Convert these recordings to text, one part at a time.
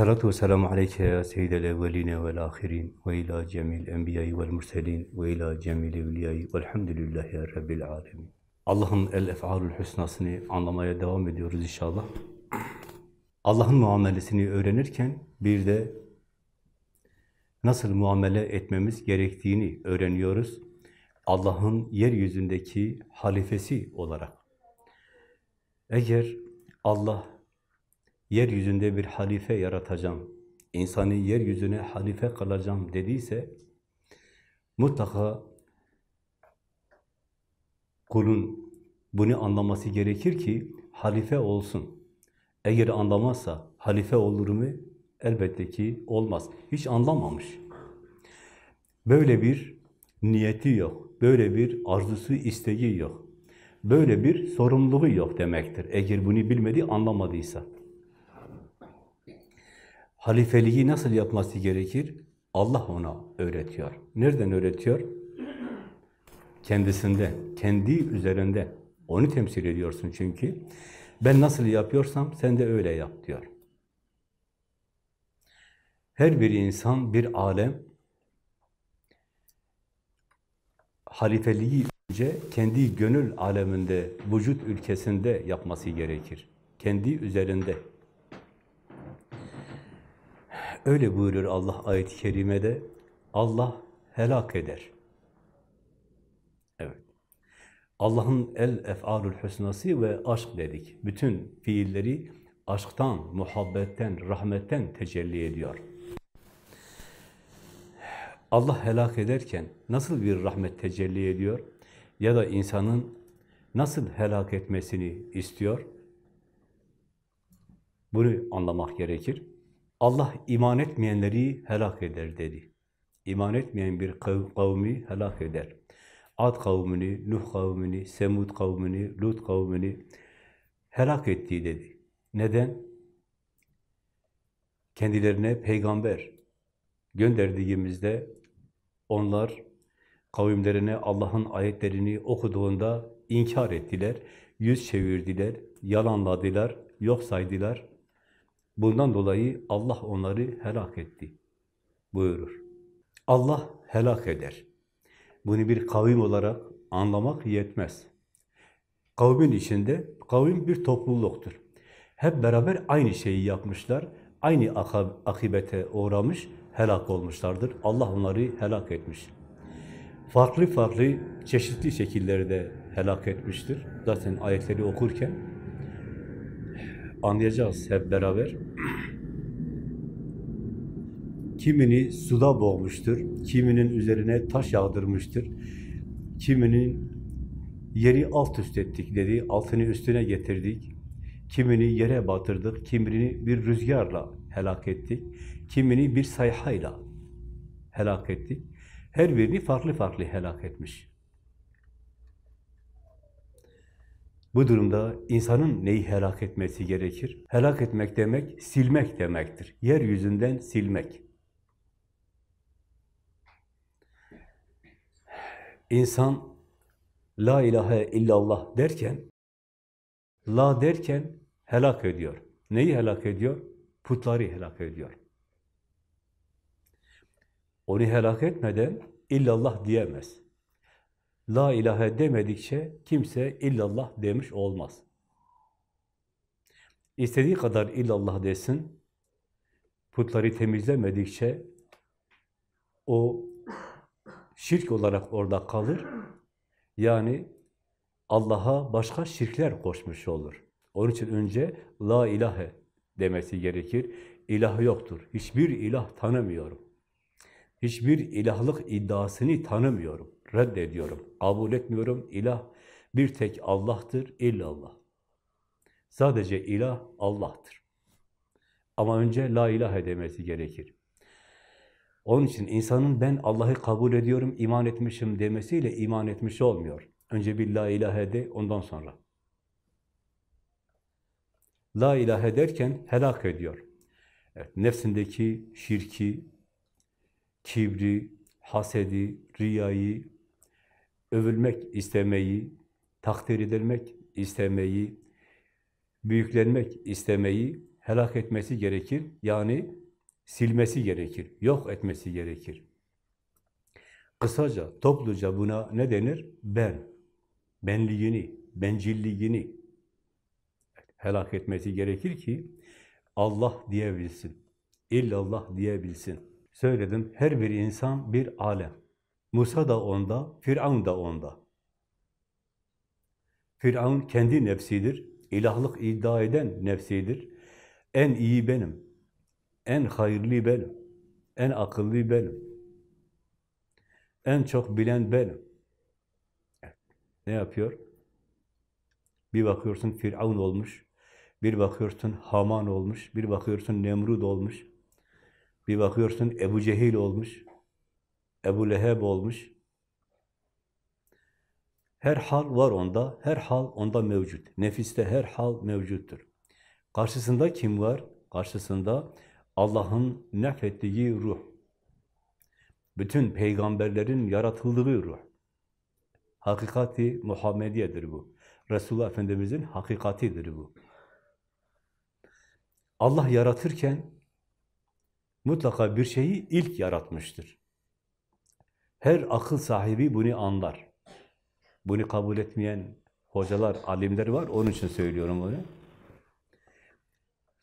Esselatu ve selamu aleyke ya seyyidel evveline vel ahirin ve ila cemil enbiyayı vel murselin ve ila cemil evliyayı velhamdülillahi Rabbil alemin. Allah'ın el-ef'alül hüsnasını anlamaya devam ediyoruz inşallah. Allah'ın muamelesini öğrenirken bir de nasıl muamele etmemiz gerektiğini öğreniyoruz. Allah'ın yeryüzündeki halifesi olarak. Eğer Allah yeryüzünde bir halife yaratacağım, insanı yeryüzüne halife kılacağım dediyse, mutlaka kulun bunu anlaması gerekir ki halife olsun. Eğer anlamazsa halife olur mu? Elbette ki olmaz. Hiç anlamamış. Böyle bir niyeti yok. Böyle bir arzusu, isteği yok. Böyle bir sorumluluğu yok demektir. Eğer bunu bilmedi, anlamadıysa. Halifeliği nasıl yapması gerekir? Allah ona öğretiyor. Nereden öğretiyor? Kendisinden, kendi üzerinde. Onu temsil ediyorsun çünkü. Ben nasıl yapıyorsam sen de öyle yap diyor. Her bir insan, bir alem halifeliği önce kendi gönül aleminde, vücut ülkesinde yapması gerekir. Kendi üzerinde. Öyle buyurur Allah ayet-i kerimede. Allah helak eder. Evet. Allah'ın el ef'alül hüsnası ve aşk dedik. Bütün fiilleri aşktan, muhabbetten, rahmetten tecelli ediyor. Allah helak ederken nasıl bir rahmet tecelli ediyor? Ya da insanın nasıl helak etmesini istiyor? Bunu anlamak gerekir. Allah iman etmeyenleri helak eder dedi. İman etmeyen bir kav kavmi helak eder. Ad kavmini, Nuh kavmini, Semud kavmini, Lut kavmini helak etti dedi. Neden? Kendilerine peygamber gönderdiğimizde onlar kavimlerine Allah'ın ayetlerini okuduğunda inkar ettiler, yüz çevirdiler, yalanladılar, yok saydılar. Bundan dolayı Allah onları helak etti buyurur. Allah helak eder. Bunu bir kavim olarak anlamak yetmez. Kavmin içinde, kavim bir topluluktur. Hep beraber aynı şeyi yapmışlar, aynı akibete uğramış, helak olmuşlardır. Allah onları helak etmiş. Farklı farklı, çeşitli şekillerde helak etmiştir. Zaten ayetleri okurken anlayacağız hep beraber. Kimini suda boğmuştur, kiminin üzerine taş yağdırmıştır, kiminin yeri alt üst ettik dedi, altını üstüne getirdik, kimini yere batırdık, kimini bir rüzgarla helak ettik, kimini bir sayhayla helak ettik. Her birini farklı farklı helak etmiş. Bu durumda insanın neyi helak etmesi gerekir? Helak etmek demek, silmek demektir. Yeryüzünden silmek. İnsan La ilahe illallah derken, La derken helak ediyor. Neyi helak ediyor? Putları helak ediyor. Onu helak etmeden illallah diyemez. La ilahe demedikçe kimse illallah demiş olmaz. İstediği kadar illallah desin, putları temizlemedikçe o şirk olarak orada kalır. Yani Allah'a başka şirkler koşmuş olur. Onun için önce la ilahe demesi gerekir. İlah yoktur. Hiçbir ilah tanımıyorum. Hiçbir ilahlık iddiasını tanımıyorum, reddediyorum, kabul etmiyorum. İlah bir tek Allah'tır, illallah. Sadece ilah Allah'tır. Ama önce la ilahe demesi gerekir. Onun için insanın ben Allah'ı kabul ediyorum, iman etmişim demesiyle iman etmiş olmuyor. Önce bir la ilahe de, ondan sonra. La ilahe derken helak ediyor. Evet, nefsindeki şirki, kibri, hasedi, riyayı, övülmek istemeyi, takdir edilmek istemeyi, büyüklenmek istemeyi helak etmesi gerekir. Yani silmesi gerekir, yok etmesi gerekir. Kısaca, topluca buna ne denir? Ben. Benliğini, bencilliğini helak etmesi gerekir ki Allah diyebilsin. İllallah diyebilsin. Söyledim, her bir insan bir alem. Musa da onda, Firavun da onda. Firavun kendi nefsidir, ilahlık iddia eden nefsidir. En iyi benim, en hayırlı benim, en akıllı benim, en çok bilen benim. Ne yapıyor? Bir bakıyorsun Firavun olmuş, bir bakıyorsun Haman olmuş, bir bakıyorsun Nemrut olmuş, bir bakıyorsun Ebu Cehil olmuş, Ebu Leheb olmuş. Her hal var onda, her hal onda mevcut. Nefiste her hal mevcuttur. Karşısında kim var? Karşısında Allah'ın nefettiği ruh. Bütün peygamberlerin yaratıldığı ruh. Hakikati Muhammediyedir bu. Resulullah Efendimiz'in hakikatidir bu. Allah yaratırken mutlaka bir şeyi ilk yaratmıştır. Her akıl sahibi bunu anlar. Bunu kabul etmeyen hocalar, alimler var. Onun için söylüyorum bunu.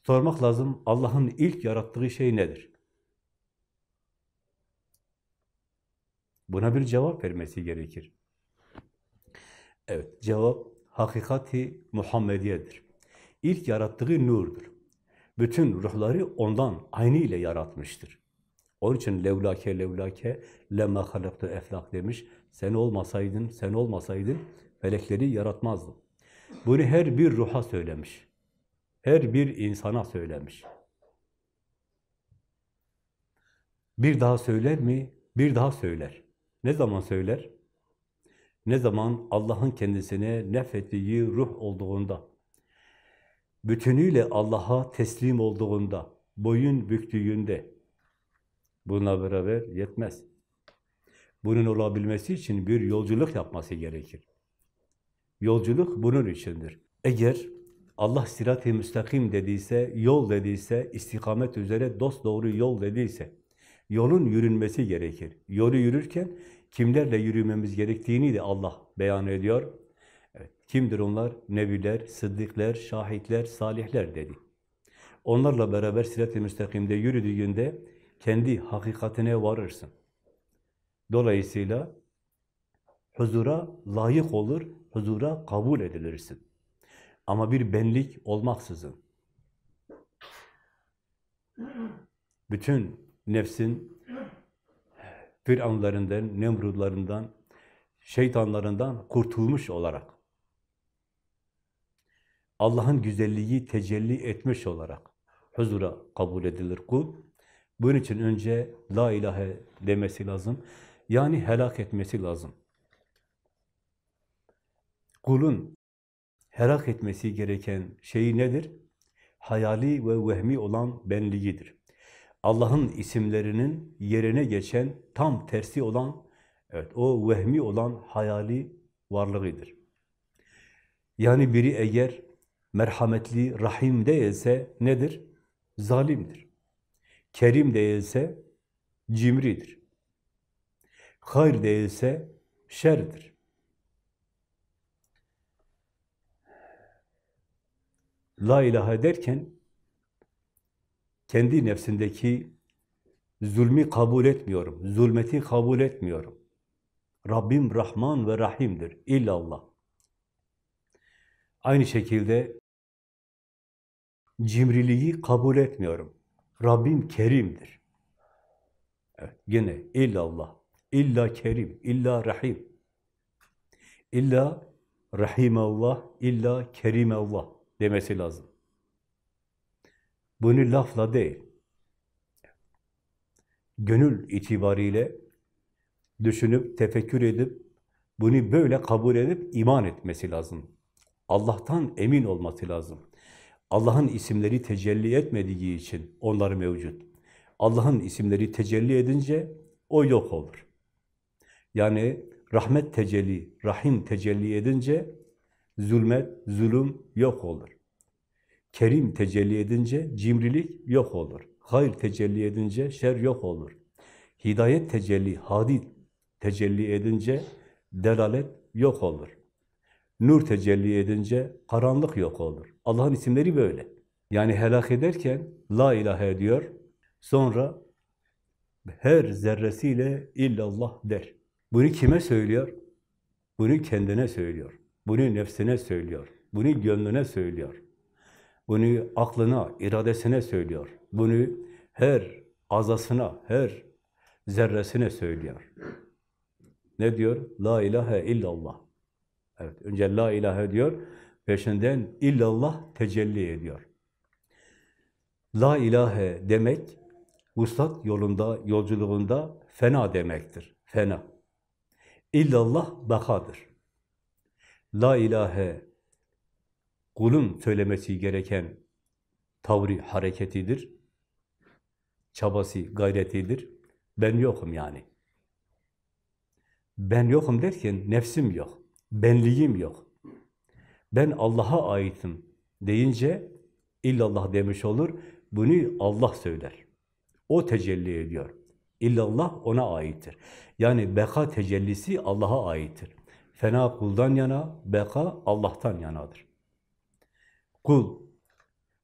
Sormak lazım, Allah'ın ilk yarattığı şey nedir? Buna bir cevap vermesi gerekir. Evet, cevap hakikati Muhammediyedir. İlk yarattığı nurdur. Bütün ruhları ondan, aynı ile yaratmıştır. Onun için levlake levlake lemma halaktu eflak demiş. Sen olmasaydın, sen olmasaydın melekleri yaratmazdım. Bunu her bir ruha söylemiş. Her bir insana söylemiş. Bir daha söyler mi? Bir daha söyler. Ne zaman söyler? Ne zaman Allah'ın kendisine nefettiği ruh olduğunda, bütünüyle Allah'a teslim olduğunda, boyun büktüğünde, bununla beraber yetmez. Bunun olabilmesi için bir yolculuk yapması gerekir. Yolculuk bunun içindir. Eğer Allah sirat-i müstakim dediyse, yol dediyse, istikamet üzere dost doğru yol dediyse, yolun yürünmesi gerekir. Yolu yürürken kimlerle yürümemiz gerektiğini de Allah beyan ediyor. Evet, kimdir onlar? Nebiler, sıddıklar, şahitler, salihler dedi. Onlarla beraber sirat-i müstakimde yürüdüğünde kendi hakikatine varırsın. Dolayısıyla huzura layık olur, huzura kabul edilirsin. Ama bir benlik olmaksızın. Bütün nefsin Firavunlarından, Nemrudlarından, şeytanlarından kurtulmuş olarak Allah'ın güzelliği tecelli etmiş olarak huzura kabul edilir kul. Bunun için önce la ilahe demesi lazım. Yani helak etmesi lazım. Kulun helak etmesi gereken şey nedir? Hayali ve vehmi olan benliğidir. Allah'ın isimlerinin yerine geçen, tam tersi olan, evet o vehmi olan hayali varlığıdır. Yani biri eğer merhametli, rahim değilse nedir? Zalimdir. Kerim değilse cimridir. Hayır değilse şerdir. La ilahe derken kendi nefsindeki zulmü kabul etmiyorum, zulmeti kabul etmiyorum. Rabbim Rahman ve Rahim'dir, illallah. Aynı şekilde cimriliği kabul etmiyorum. Rabbim Kerim'dir. Evet, yine illallah, illa Kerim, illa Rahim. İlla Rahimallah, illa Kerimallah demesi lazım. Bunu lafla değil, gönül itibariyle düşünüp, tefekkür edip, bunu böyle kabul edip iman etmesi lazım. Allah'tan emin olması lazım. Allah'ın isimleri tecelli etmediği için onlar mevcut. Allah'ın isimleri tecelli edince o yok olur. Yani rahmet tecelli, rahim tecelli edince zulmet, zulüm yok olur. Kerim tecelli edince cimrilik yok olur. Hayır tecelli edince şer yok olur. Hidayet tecelli, hadi tecelli edince delalet yok olur. Nur tecelli edince karanlık yok olur. Allah'ın isimleri böyle. Yani helak ederken la ilahe diyor. Sonra her zerresiyle illallah der. Bunu kime söylüyor? Bunu kendine söylüyor. Bunu nefsine söylüyor. Bunu gönlüne söylüyor. Bunu aklına, iradesine söylüyor. Bunu her azasına, her zerresine söylüyor. Ne diyor? La ilahe illallah. Evet, önce la ilahe diyor, peşinden illallah tecelli ediyor. La ilahe demek, vuslat yolunda, yolculuğunda fena demektir. Fena. İllallah bakadır. La ilahe kulun söylemesi gereken tavri hareketidir. Çabası, gayretidir. Ben yokum yani. Ben yokum derken nefsim yok. Benliğim yok. Ben Allah'a aitim deyince illallah demiş olur. Bunu Allah söyler. O tecelli ediyor. İllallah ona aittir. Yani beka tecellisi Allah'a aittir. Fena kuldan yana, beka Allah'tan yanadır. Kul,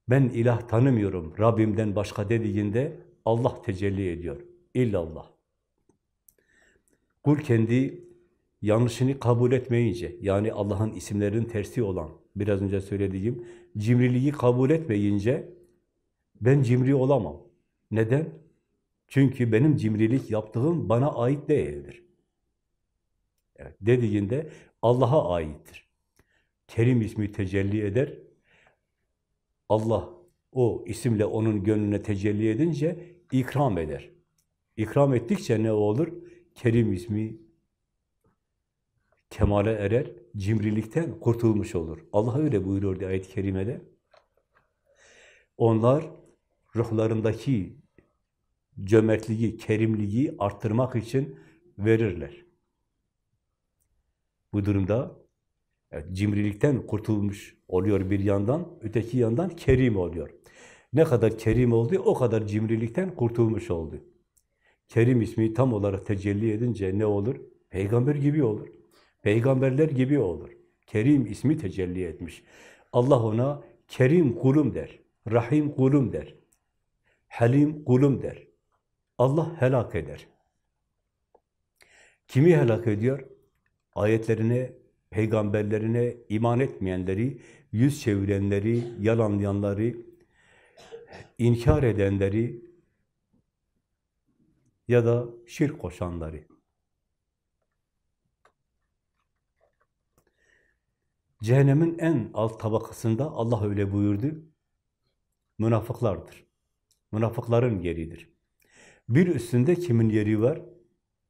ben ilah tanımıyorum Rabbimden başka dediğinde Allah tecelli ediyor. İllallah. Kul kendi yanlışını kabul etmeyince, yani Allah'ın isimlerinin tersi olan, biraz önce söylediğim, cimriliği kabul etmeyince, ben cimri olamam. Neden? Çünkü benim cimrilik yaptığım bana ait değildir. Evet, dediğinde Allah'a aittir. Kerim ismi tecelli eder. Allah o isimle onun gönlüne tecelli edince ikram eder. İkram ettikçe ne olur? Kerim ismi kemale erer, cimrilikten kurtulmuş olur. Allah öyle buyuruyor diye ayet-i kerimede. Onlar ruhlarındaki cömertliği, kerimliği arttırmak için verirler. Bu durumda evet, cimrilikten kurtulmuş oluyor bir yandan, öteki yandan kerim oluyor. Ne kadar kerim oldu, o kadar cimrilikten kurtulmuş oldu. Kerim ismi tam olarak tecelli edince ne olur? Peygamber gibi olur. Peygamberler gibi olur. Kerim ismi tecelli etmiş. Allah ona Kerim kulum der. Rahim kulum der. Halim kulum der. Allah helak eder. Kimi helak ediyor? Ayetlerine, peygamberlerine iman etmeyenleri, yüz çevirenleri, yalanlayanları, inkar edenleri ya da şirk koşanları. Cehennemin en alt tabakasında Allah öyle buyurdu. Münafıklardır. Münafıkların yeridir. Bir üstünde kimin yeri var?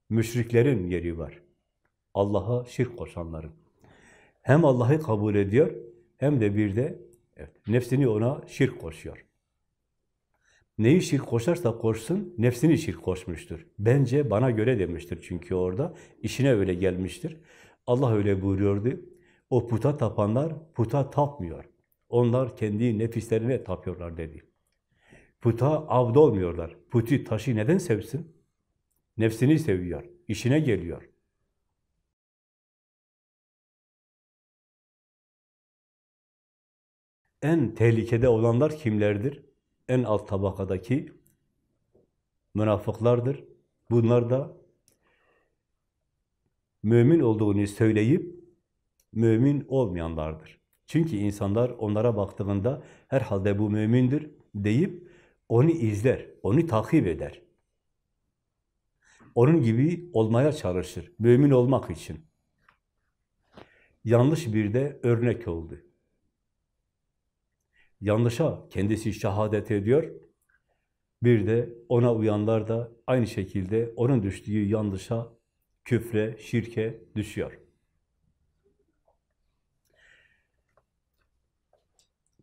Müşriklerin yeri var. Allah'a şirk koşanların. Hem Allah'ı kabul ediyor, hem de bir de evet, nefsini ona şirk koşuyor. Neyi şirk koşarsa koşsun, nefsini şirk koşmuştur. Bence bana göre demiştir çünkü orada. işine öyle gelmiştir. Allah öyle buyuruyordu. O puta tapanlar puta tapmıyor. Onlar kendi nefislerine tapıyorlar dedi. Puta avd olmuyorlar. Puti taşı neden sevsin? Nefsini seviyor. işine geliyor. En tehlikede olanlar kimlerdir? En alt tabakadaki münafıklardır. Bunlar da mümin olduğunu söyleyip mümin olmayanlardır. Çünkü insanlar onlara baktığında herhalde bu mümindir deyip onu izler, onu takip eder. Onun gibi olmaya çalışır, mümin olmak için. Yanlış bir de örnek oldu. Yanlışa kendisi şehadet ediyor, bir de ona uyanlar da aynı şekilde onun düştüğü yanlışa, küfre, şirke düşüyor.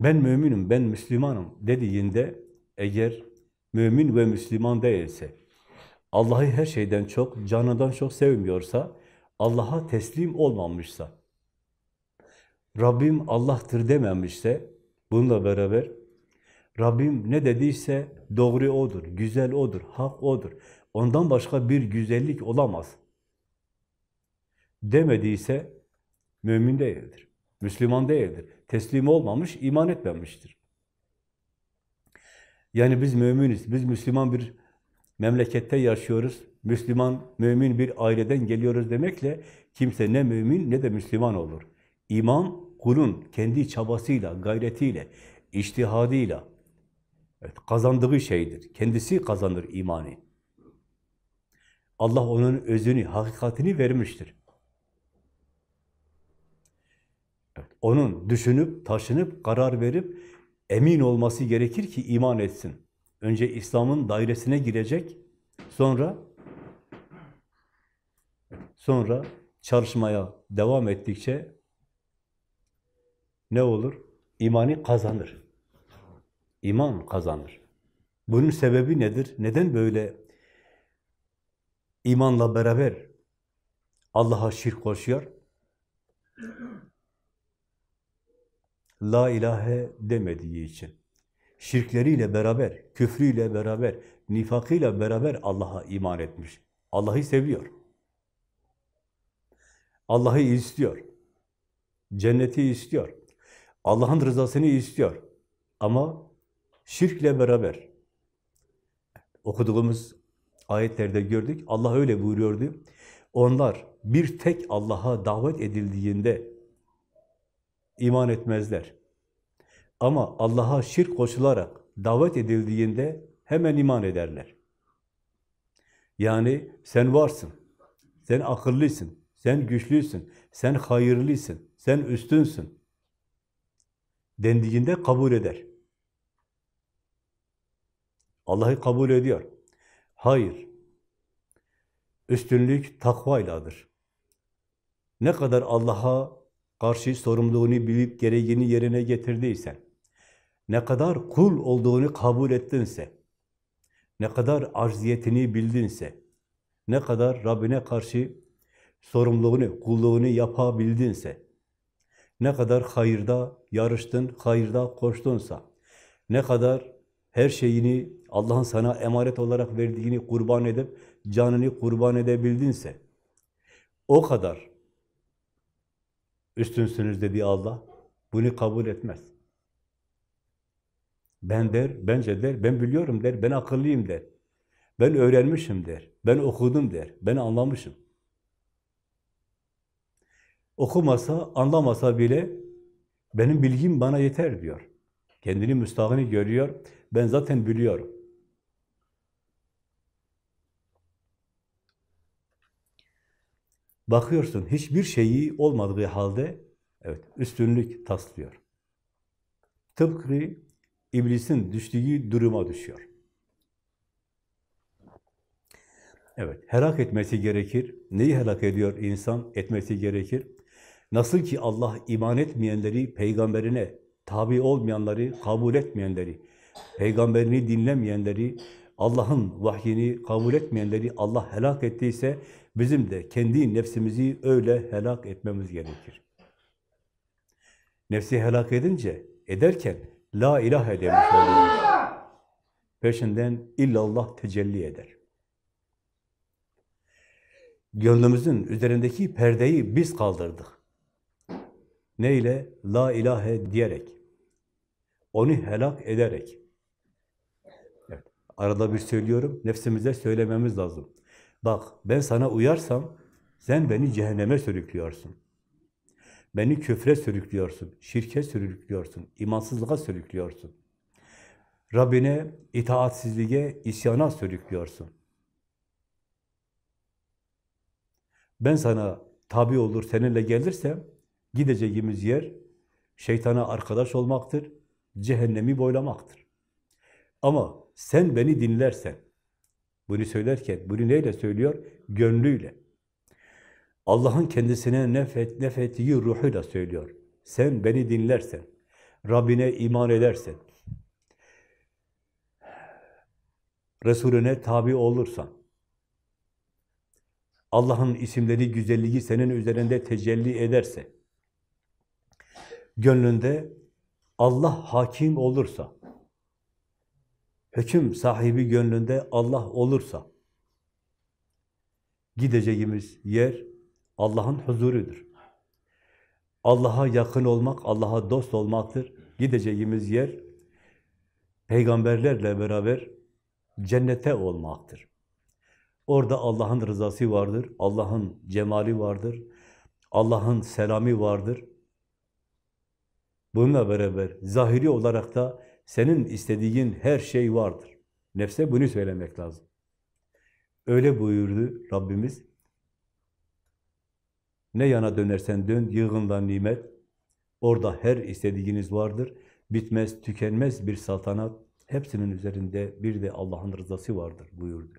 Ben müminim, ben Müslümanım dediğinde eğer mümin ve Müslüman değilse, Allah'ı her şeyden çok, canından çok sevmiyorsa, Allah'a teslim olmamışsa, Rabbim Allah'tır dememişse, bununla beraber Rabbim ne dediyse doğru O'dur, güzel O'dur, hak O'dur. Ondan başka bir güzellik olamaz. Demediyse mümin değildir. Müslüman değildir. Teslim olmamış, iman etmemiştir. Yani biz müminiz, biz Müslüman bir memlekette yaşıyoruz, Müslüman, mümin bir aileden geliyoruz demekle kimse ne mümin ne de Müslüman olur. İman, kulun kendi çabasıyla, gayretiyle, iştihadıyla evet, kazandığı şeydir. Kendisi kazanır imanı. Allah onun özünü, hakikatini vermiştir. Evet, onun düşünüp, taşınıp, karar verip, emin olması gerekir ki iman etsin. Önce İslam'ın dairesine girecek, sonra sonra çalışmaya devam ettikçe ne olur? İmanı kazanır. İman kazanır. Bunun sebebi nedir? Neden böyle imanla beraber Allah'a şirk koşuyor? La ilahe demediği için. Şirkleriyle beraber, küfrüyle beraber, nifakıyla beraber Allah'a iman etmiş. Allah'ı seviyor. Allah'ı istiyor. Cenneti istiyor. Allah'ın rızasını istiyor. Ama şirkle beraber okuduğumuz ayetlerde gördük. Allah öyle buyuruyordu. Onlar bir tek Allah'a davet edildiğinde iman etmezler. Ama Allah'a şirk koşularak davet edildiğinde hemen iman ederler. Yani sen varsın, sen akıllısın, sen güçlüsün, sen hayırlısın, sen üstünsün dendiğinde kabul eder. Allah'ı kabul ediyor. Hayır. Üstünlük takvayladır. Ne kadar Allah'a karşı sorumluluğunu bilip gereğini yerine getirdiysen, ne kadar kul olduğunu kabul ettinse, ne kadar arziyetini bildinse, ne kadar Rabbine karşı sorumluluğunu, kulluğunu yapabildinse, ne kadar hayırda yarıştın, hayırda koştunsa, ne kadar her şeyini Allah'ın sana emanet olarak verdiğini kurban edip, canını kurban edebildinse, o kadar üstünsünüz dedi Allah, bunu kabul etmez. Ben der, bence der, ben biliyorum der, ben akıllıyım der. Ben öğrenmişim der, ben okudum der, ben anlamışım. Okumasa, anlamasa bile benim bilgim bana yeter diyor. Kendini müstahını görüyor, ben zaten biliyorum. Bakıyorsun hiçbir şeyi olmadığı halde evet üstünlük taslıyor. Tıpkı iblisin düştüğü duruma düşüyor. Evet, helak etmesi gerekir. Neyi helak ediyor insan? Etmesi gerekir. Nasıl ki Allah iman etmeyenleri, peygamberine tabi olmayanları, kabul etmeyenleri, peygamberini dinlemeyenleri, Allah'ın vahyini kabul etmeyenleri Allah helak ettiyse, bizim de kendi nefsimizi öyle helak etmemiz gerekir. Nefsi helak edince, ederken la ilahe demiş oluyoruz. Peşinden illallah tecelli eder. Gönlümüzün üzerindeki perdeyi biz kaldırdık. Neyle? La ilahe diyerek. Onu helak ederek. Evet. Arada bir söylüyorum, nefsimize söylememiz lazım. Bak, ben sana uyarsam, sen beni cehenneme sürüklüyorsun. Beni küfre sürüklüyorsun, şirke sürüklüyorsun, imansızlığa sürüklüyorsun. Rabbine itaatsizliğe, isyana sürüklüyorsun. Ben sana tabi olur, seninle gelirsem, gideceğimiz yer şeytana arkadaş olmaktır, cehennemi boylamaktır. Ama sen beni dinlersen, bunu söylerken, bunu neyle söylüyor? Gönlüyle. Allah'ın kendisine nefet, nefettiği ruhuyla söylüyor. Sen beni dinlersen, Rabbine iman edersen, Resulüne tabi olursan, Allah'ın isimleri, güzelliği senin üzerinde tecelli ederse, gönlünde Allah hakim olursa, hüküm sahibi gönlünde Allah olursa, gideceğimiz yer Allah'ın huzurudur. Allah'a yakın olmak, Allah'a dost olmaktır. Gideceğimiz yer peygamberlerle beraber cennete olmaktır. Orada Allah'ın rızası vardır, Allah'ın cemali vardır, Allah'ın selami vardır. Bununla beraber zahiri olarak da senin istediğin her şey vardır. Nefse bunu söylemek lazım. Öyle buyurdu Rabbimiz. Ne yana dönersen dön, yığından nimet. Orada her istediğiniz vardır. Bitmez, tükenmez bir saltanat. Hepsinin üzerinde bir de Allah'ın rızası vardır buyurdu.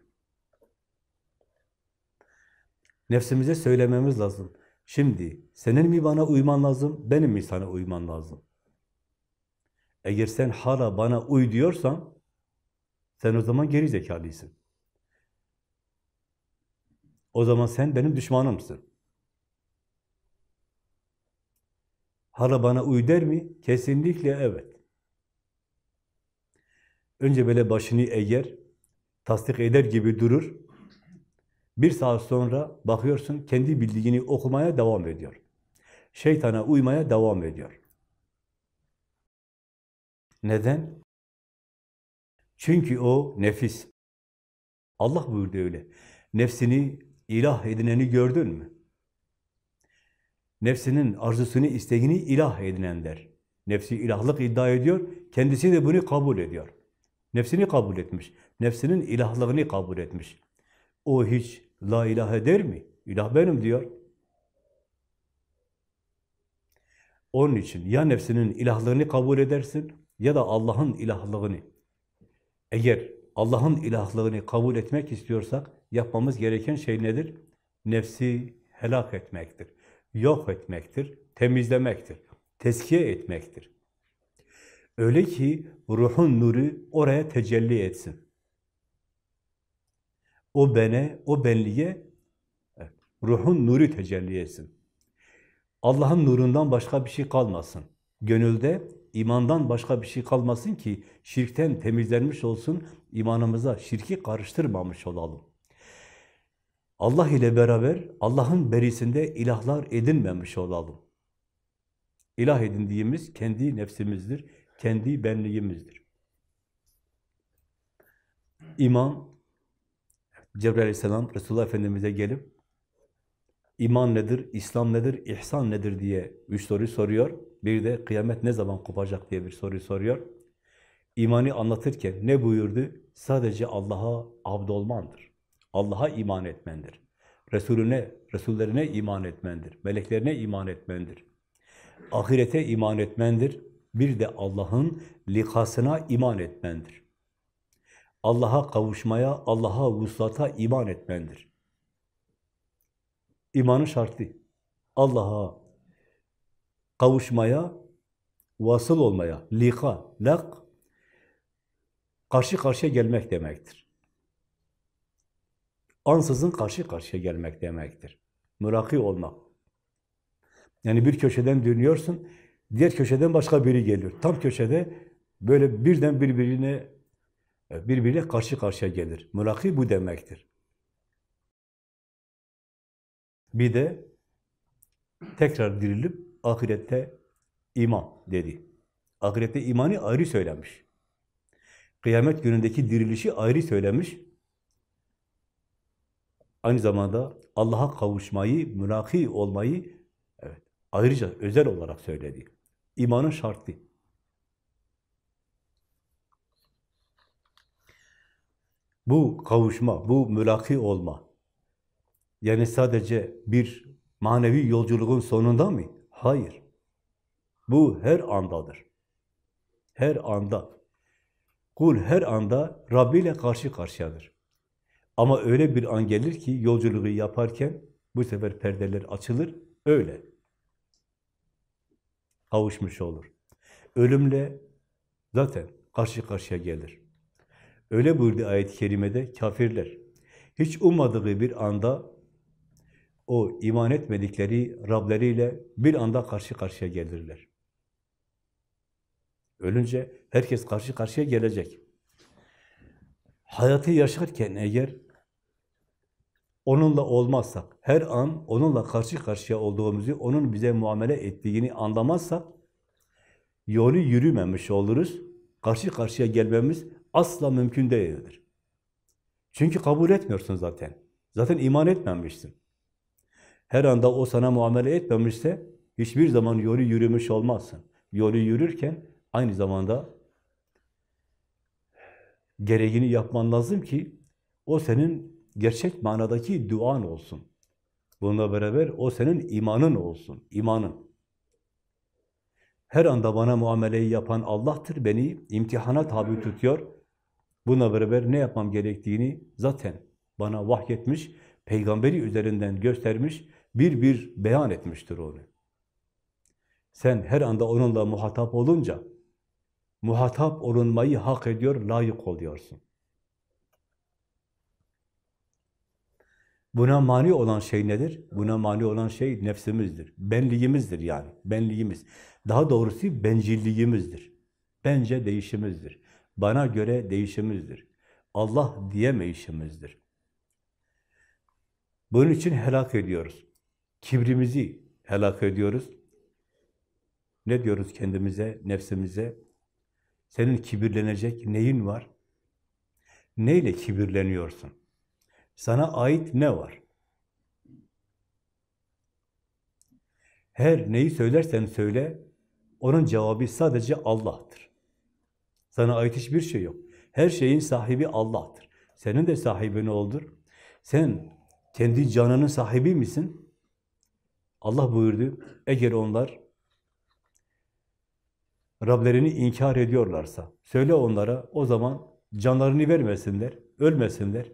Nefsimize söylememiz lazım. Şimdi senin mi bana uyman lazım, benim mi sana uyman lazım? Eğer sen hala bana uy diyorsan, sen o zaman geri zekalısın. O zaman sen benim düşmanımsın. Hala bana uy der mi? Kesinlikle evet. Önce böyle başını eğer, tasdik eder gibi durur. Bir saat sonra bakıyorsun kendi bildiğini okumaya devam ediyor. Şeytana uymaya devam ediyor. Neden? Çünkü o nefis. Allah buyurdu öyle. Nefsini ilah edineni gördün mü? Nefsinin arzusunu, isteğini ilah edinenler. Nefsi ilahlık iddia ediyor, kendisi de bunu kabul ediyor. Nefsini kabul etmiş, nefsinin ilahlığını kabul etmiş. O hiç la ilahe der mi? İlah benim diyor. Onun için ya nefsinin ilahlığını kabul edersin ya da Allah'ın ilahlığını. Eğer Allah'ın ilahlığını kabul etmek istiyorsak yapmamız gereken şey nedir? Nefsi helak etmektir, yok etmektir, temizlemektir, teskiye etmektir. Öyle ki ruhun nuru oraya tecelli etsin. O bene, o benliğe ruhun nuru tecelli etsin. Allah'ın nurundan başka bir şey kalmasın. Gönülde imandan başka bir şey kalmasın ki şirkten temizlenmiş olsun, imanımıza şirki karıştırmamış olalım. Allah ile beraber Allah'ın berisinde ilahlar edinmemiş olalım. İlah edindiğimiz kendi nefsimizdir, kendi benliğimizdir. İman, Cebrail aleyhisselam Resulullah Efendimiz'e gelip iman nedir, İslam nedir, ihsan nedir diye üç soru soruyor. Bir de kıyamet ne zaman kopacak diye bir soru soruyor. İmanı anlatırken ne buyurdu? Sadece Allah'a abd olmandır. Allah'a iman etmendir. Resulüne, Resullerine iman etmendir. Meleklerine iman etmendir. Ahirete iman etmendir. Bir de Allah'ın likasına iman etmendir. Allah'a kavuşmaya, Allah'a vuslata iman etmendir. İmanın şartı. Allah'a kavuşmaya, vasıl olmaya, lika, lak, karşı karşıya gelmek demektir. Ansızın karşı karşıya gelmek demektir. Müraki olmak. Yani bir köşeden dönüyorsun, diğer köşeden başka biri geliyor. Tam köşede böyle birden birbirine birbirine karşı karşıya gelir. Müraki bu demektir. Bir de tekrar dirilip ahirette iman dedi. Ahirette imanı ayrı söylemiş. Kıyamet günündeki dirilişi ayrı söylemiş. Aynı zamanda Allah'a kavuşmayı, mülaki olmayı evet, ayrıca özel olarak söyledi. İmanın şartı. Bu kavuşma, bu mülaki olma, yani sadece bir manevi yolculuğun sonunda mı? Hayır. Bu her andadır. Her anda. Kul her anda Rabbi ile karşı karşıyadır. Ama öyle bir an gelir ki yolculuğu yaparken bu sefer perdeler açılır, öyle. Kavuşmuş olur. Ölümle zaten karşı karşıya gelir. Öyle buyurdu ayet-i kerimede kafirler. Hiç ummadığı bir anda o iman etmedikleri Rableriyle bir anda karşı karşıya gelirler. Ölünce herkes karşı karşıya gelecek. Hayatı yaşarken eğer onunla olmazsak, her an onunla karşı karşıya olduğumuzu, onun bize muamele ettiğini anlamazsak, yolu yürümemiş oluruz. Karşı karşıya gelmemiz asla mümkün değildir. Çünkü kabul etmiyorsun zaten. Zaten iman etmemişsin. Her anda o sana muamele etmemişse, hiçbir zaman yolu yürümüş olmazsın. Yolu yürürken aynı zamanda gereğini yapman lazım ki o senin gerçek manadaki duan olsun. Bununla beraber o senin imanın olsun, imanın. Her anda bana muameleyi yapan Allah'tır, beni imtihana tabi tutuyor. Bununla beraber ne yapmam gerektiğini zaten bana vahyetmiş, peygamberi üzerinden göstermiş, bir bir beyan etmiştir onu. Sen her anda onunla muhatap olunca, muhatap olunmayı hak ediyor, layık oluyorsun. Buna mani olan şey nedir? Buna mani olan şey nefsimizdir. Benliğimizdir yani. Benliğimiz. Daha doğrusu bencilliğimizdir. Bence değişimizdir. Bana göre değişimizdir. Allah diyemeyişimizdir. Bunun için helak ediyoruz. Kibrimizi helak ediyoruz. Ne diyoruz kendimize, nefsimize? Senin kibirlenecek neyin var? Neyle kibirleniyorsun? Sana ait ne var? Her neyi söylersen söyle, onun cevabı sadece Allah'tır. Sana ait hiçbir şey yok. Her şeyin sahibi Allah'tır. Senin de sahibin oldur. Sen kendi canının sahibi misin? Allah buyurdu, eğer onlar Rablerini inkar ediyorlarsa, söyle onlara o zaman canlarını vermesinler, ölmesinler.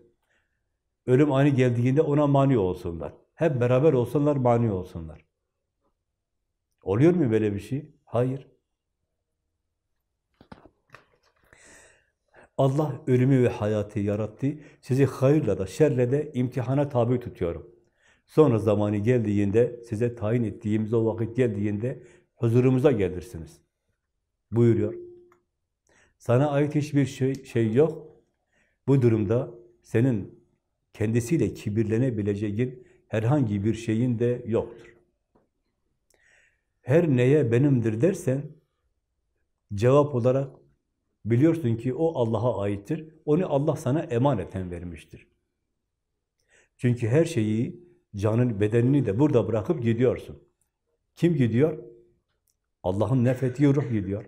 Ölüm ani geldiğinde ona mani olsunlar. Hep beraber olsunlar, mani olsunlar. Oluyor mu böyle bir şey? Hayır. Allah ölümü ve hayatı yarattı. Sizi hayırla da şerle de imtihana tabi tutuyorum. Sonra zamanı geldiğinde, size tayin ettiğimiz o vakit geldiğinde huzurumuza gelirsiniz. Buyuruyor. Sana ait hiçbir şey, şey yok. Bu durumda senin kendisiyle kibirlenebileceğin herhangi bir şeyin de yoktur. Her neye benimdir dersen, cevap olarak biliyorsun ki o Allah'a aittir. Onu Allah sana emaneten vermiştir. Çünkü her şeyi, canın bedenini de burada bırakıp gidiyorsun. Kim gidiyor? Allah'ın nefettiği ruh gidiyor.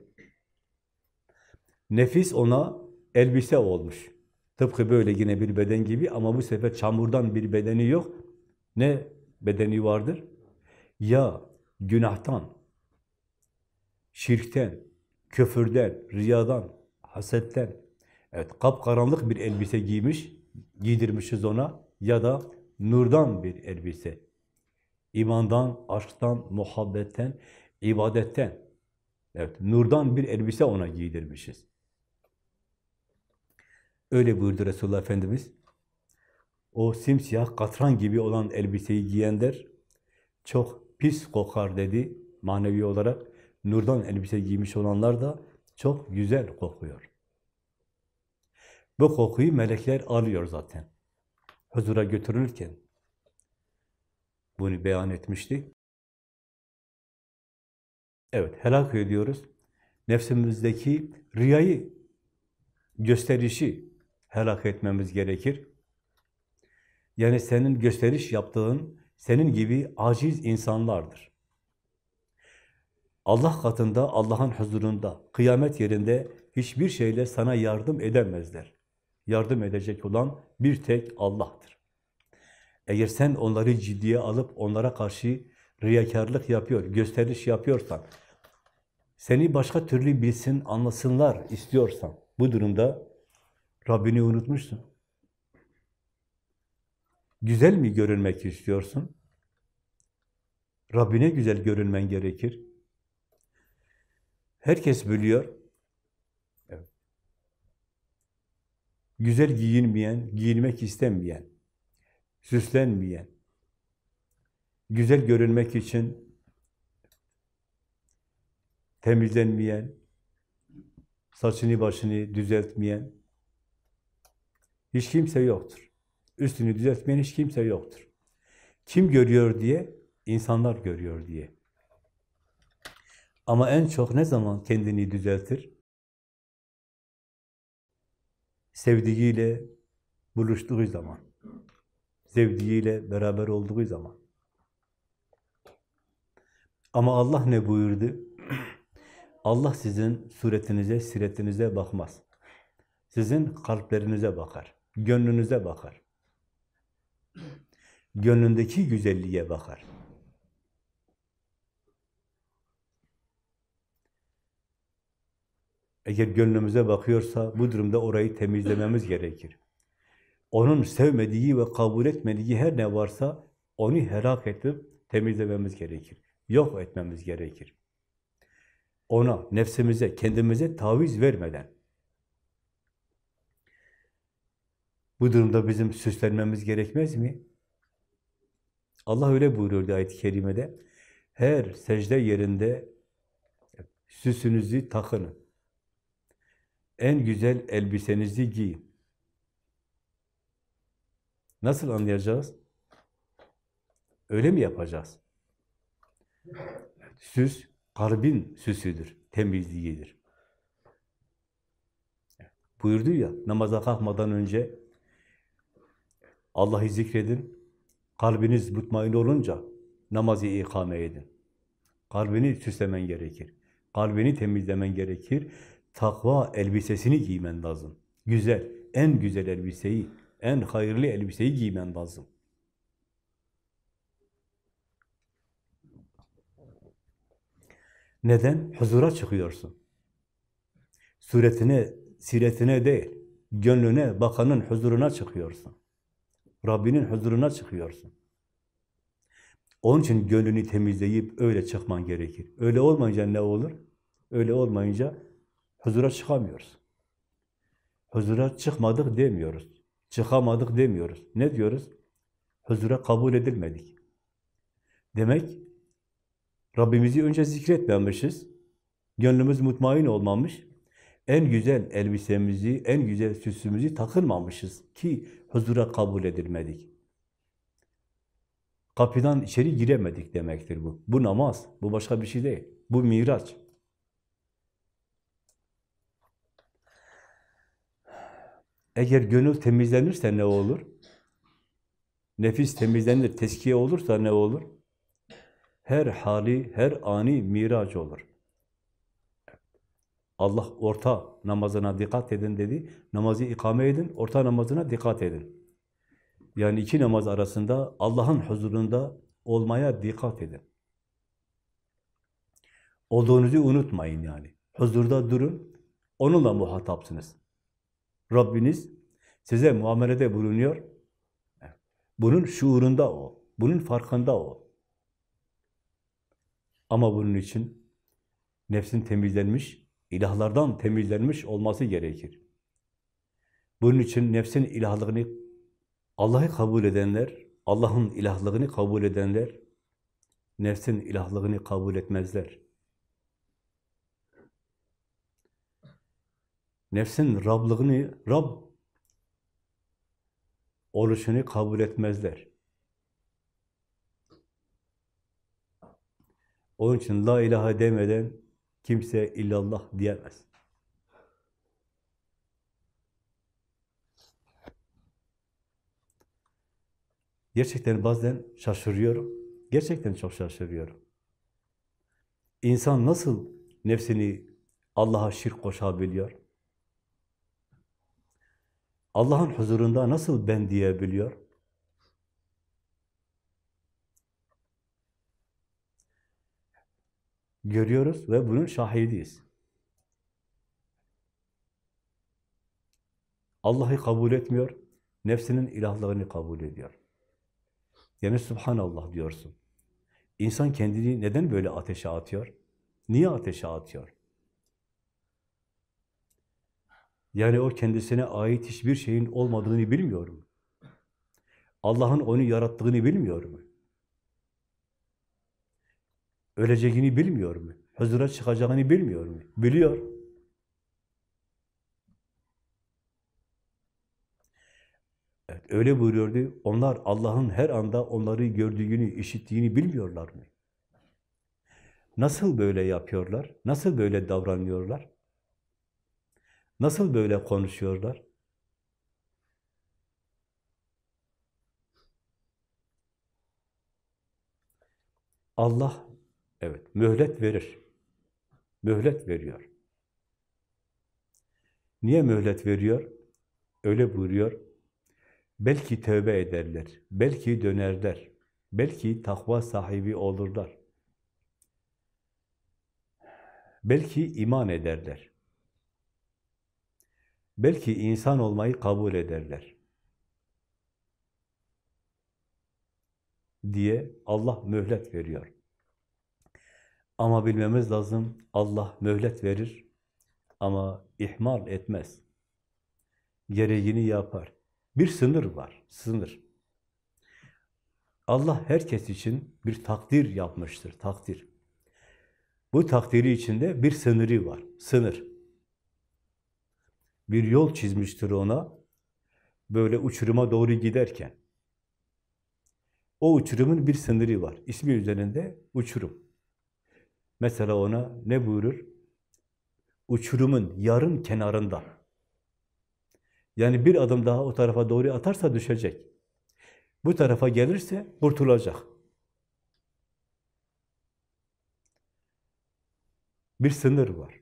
Nefis ona elbise olmuş. Tıpkı böyle yine bir beden gibi ama bu sefer çamurdan bir bedeni yok. Ne bedeni vardır? Ya günahtan, şirkten, küfürden, riyadan, hasetten, evet kapkaranlık bir elbise giymiş, giydirmişiz ona ya da nurdan bir elbise. İmandan, aşktan, muhabbetten, ibadetten, evet nurdan bir elbise ona giydirmişiz. Öyle buyurdu Resulullah Efendimiz. O simsiyah katran gibi olan elbiseyi giyenler çok pis kokar dedi manevi olarak. Nurdan elbise giymiş olanlar da çok güzel kokuyor. Bu kokuyu melekler alıyor zaten. Huzura götürülürken bunu beyan etmişti. Evet, helak ediyoruz. Nefsimizdeki riyayı, gösterişi helak etmemiz gerekir. Yani senin gösteriş yaptığın, senin gibi aciz insanlardır. Allah katında, Allah'ın huzurunda, kıyamet yerinde hiçbir şeyle sana yardım edemezler. Yardım edecek olan bir tek Allah'tır. Eğer sen onları ciddiye alıp onlara karşı riyakarlık yapıyor, gösteriş yapıyorsan, seni başka türlü bilsin, anlasınlar istiyorsan, bu durumda Rabbini unutmuşsun. Güzel mi görünmek istiyorsun? Rabbine güzel görünmen gerekir. Herkes biliyor. Güzel giyinmeyen, giyinmek istemeyen, süslenmeyen, güzel görünmek için temizlenmeyen, saçını başını düzeltmeyen hiç kimse yoktur. Üstünü düzeltmeyen hiç kimse yoktur. Kim görüyor diye? İnsanlar görüyor diye. Ama en çok ne zaman kendini düzeltir? Sevdiğiyle buluştuğu zaman. Sevdiğiyle beraber olduğu zaman. Ama Allah ne buyurdu? Allah sizin suretinize, siretinize bakmaz. Sizin kalplerinize bakar, gönlünüze bakar. Gönlündeki güzelliğe bakar. Eğer gönlümüze bakıyorsa bu durumda orayı temizlememiz gerekir. Onun sevmediği ve kabul etmediği her ne varsa onu helak edip temizlememiz gerekir. Yok etmemiz gerekir. Ona, nefsimize, kendimize taviz vermeden. Bu durumda bizim süslenmemiz gerekmez mi? Allah öyle buyuruyordu ayet-i kerimede. Her secde yerinde süsünüzü takının. En güzel elbisenizi giyin. Nasıl anlayacağız? Öyle mi yapacağız? Süs, kalbin süsüdür, temizliğidir. Buyurdu ya, namaza kalkmadan önce Allah'ı zikredin, kalbiniz mutmain olunca namazı ikame edin. Kalbini süslemen gerekir. Kalbini temizlemen gerekir. Takva elbisesini giymen lazım. Güzel, en güzel elbiseyi, en hayırlı elbiseyi giymen lazım. Neden? Huzura çıkıyorsun. Suretine, siretine değil, gönlüne, bakanın huzuruna çıkıyorsun. Rabbinin huzuruna çıkıyorsun. Onun için gönlünü temizleyip öyle çıkman gerekir. Öyle olmayınca ne olur? Öyle olmayınca huzura çıkamıyoruz. Huzura çıkmadık demiyoruz. Çıkamadık demiyoruz. Ne diyoruz? Huzura kabul edilmedik. Demek Rabbimizi önce zikretmemişiz. Gönlümüz mutmain olmamış. En güzel elbisemizi, en güzel süsümüzü takılmamışız ki huzura kabul edilmedik. Kapıdan içeri giremedik demektir bu. Bu namaz, bu başka bir şey değil. Bu miraç. Eğer gönül temizlenirse ne olur? Nefis temizlenir, teskiye olursa ne olur? Her hali, her ani miraç olur. Allah orta namazına dikkat edin dedi. Namazı ikame edin, orta namazına dikkat edin. Yani iki namaz arasında Allah'ın huzurunda olmaya dikkat edin. Olduğunuzu unutmayın yani. Huzurda durun, onunla muhatapsınız. Rabbiniz size muamelede bulunuyor. Bunun şuurunda o, bunun farkında o. Ama bunun için nefsin temizlenmiş, ilahlardan temizlenmiş olması gerekir. Bunun için nefsin ilahlığını, Allah'ı kabul edenler, Allah'ın ilahlığını kabul edenler, nefsin ilahlığını kabul etmezler. Nefsin Rablığını, Rab oluşunu kabul etmezler. Onun için la ilahe demeden kimse illallah diyemez. Gerçekten bazen şaşırıyorum. Gerçekten çok şaşırıyorum. İnsan nasıl nefsini Allah'a şirk koşabiliyor? Allah'ın huzurunda nasıl ben diyebiliyor? Görüyoruz ve bunun şahidiyiz. Allah'ı kabul etmiyor, nefsinin ilahlığını kabul ediyor. Yani Subhanallah diyorsun. İnsan kendini neden böyle ateşe atıyor? Niye ateşe atıyor? Yani o kendisine ait hiçbir şeyin olmadığını bilmiyor mu? Allah'ın onu yarattığını bilmiyor mu? Öleceğini bilmiyor mu? Huzura çıkacağını bilmiyor mu? Biliyor. Evet, öyle buyuruyordu. Onlar Allah'ın her anda onları gördüğünü, işittiğini bilmiyorlar mı? Nasıl böyle yapıyorlar? Nasıl böyle davranıyorlar? Nasıl böyle konuşuyorlar? Allah evet mühlet verir. Mühlet veriyor. Niye mühlet veriyor? Öyle buyuruyor. Belki tövbe ederler, belki dönerler, belki takva sahibi olurlar. Belki iman ederler. Belki insan olmayı kabul ederler. diye Allah mühlet veriyor. Ama bilmemiz lazım, Allah mühlet verir ama ihmal etmez. Gereğini yapar. Bir sınır var, sınır. Allah herkes için bir takdir yapmıştır, takdir. Bu takdiri içinde bir sınırı var, sınır. Bir yol çizmiştir ona, böyle uçuruma doğru giderken. O uçurumun bir sınırı var. İsmi üzerinde uçurum. Mesela ona ne buyurur? Uçurumun yarım kenarında. Yani bir adım daha o tarafa doğru atarsa düşecek. Bu tarafa gelirse kurtulacak. Bir sınır var.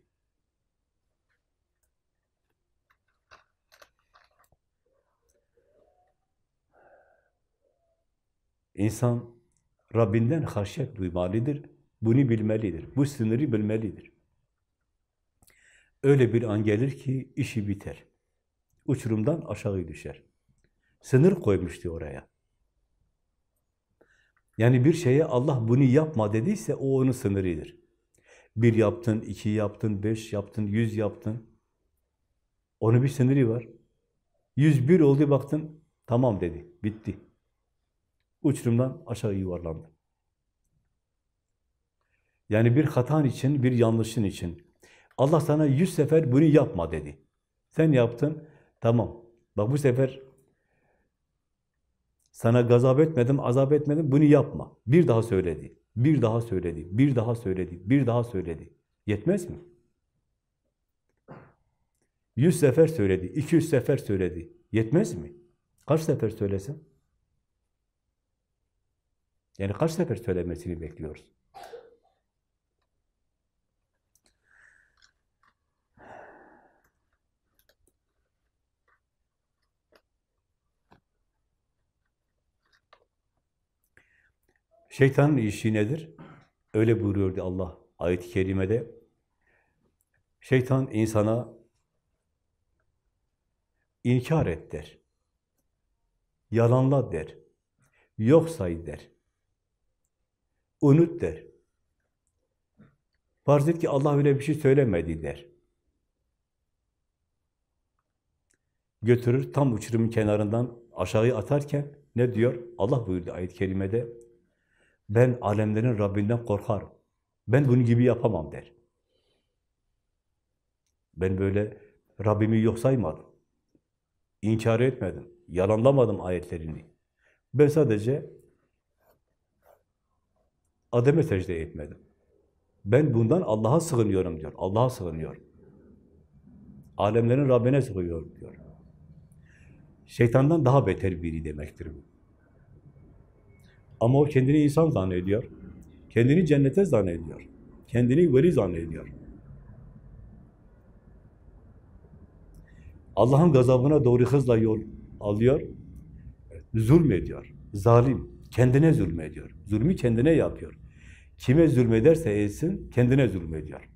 İnsan Rabbinden haşyet duymalıdır. Bunu bilmelidir. Bu sınırı bilmelidir. Öyle bir an gelir ki işi biter. Uçurumdan aşağı düşer. Sınır koymuştu oraya. Yani bir şeye Allah bunu yapma dediyse o onun sınırıdır. Bir yaptın, iki yaptın, beş yaptın, yüz yaptın. Onun bir sınırı var. Yüz bir oldu baktın, tamam dedi, bitti. Uçurumdan aşağı yuvarlandı. Yani bir hatan için, bir yanlışın için. Allah sana yüz sefer bunu yapma dedi. Sen yaptın, tamam. Bak bu sefer sana gazap etmedim, azap etmedim, bunu yapma. Bir daha söyledi, bir daha söyledi, bir daha söyledi, bir daha söyledi. Yetmez mi? Yüz sefer söyledi, iki yüz sefer söyledi. Yetmez mi? Kaç sefer söylesin? Yani kaç sefer söylemesini bekliyoruz? Şeytanın işi nedir? Öyle buyuruyordu Allah ayet-i kerimede. Şeytan insana inkar et der. Yalanla der. Yok say der. Unut der. Farz et ki Allah öyle bir şey söylemedi der. Götürür tam uçurumun kenarından aşağıya atarken ne diyor? Allah buyurdu ayet-i kerimede. Ben alemlerin Rabbinden korkarım. Ben bunun gibi yapamam der. Ben böyle Rabbimi yok saymadım. İnkar etmedim. Yalanlamadım ayetlerini. Ben sadece Adem'e secde etmedim. Ben bundan Allah'a sığınıyorum diyor. Allah'a sığınıyorum. Alemlerin Rabbine sığınıyorum diyor. Şeytandan daha beter biri demektir bu. Ama o kendini insan zannediyor. Kendini cennete zannediyor. Kendini veli zannediyor. Allah'ın gazabına doğru hızla yol alıyor. Zulmediyor. Zalim. Kendine zulmediyor. Zulmü kendine yapıyor. Kime zulmederse etsin, kendine zulmediyor.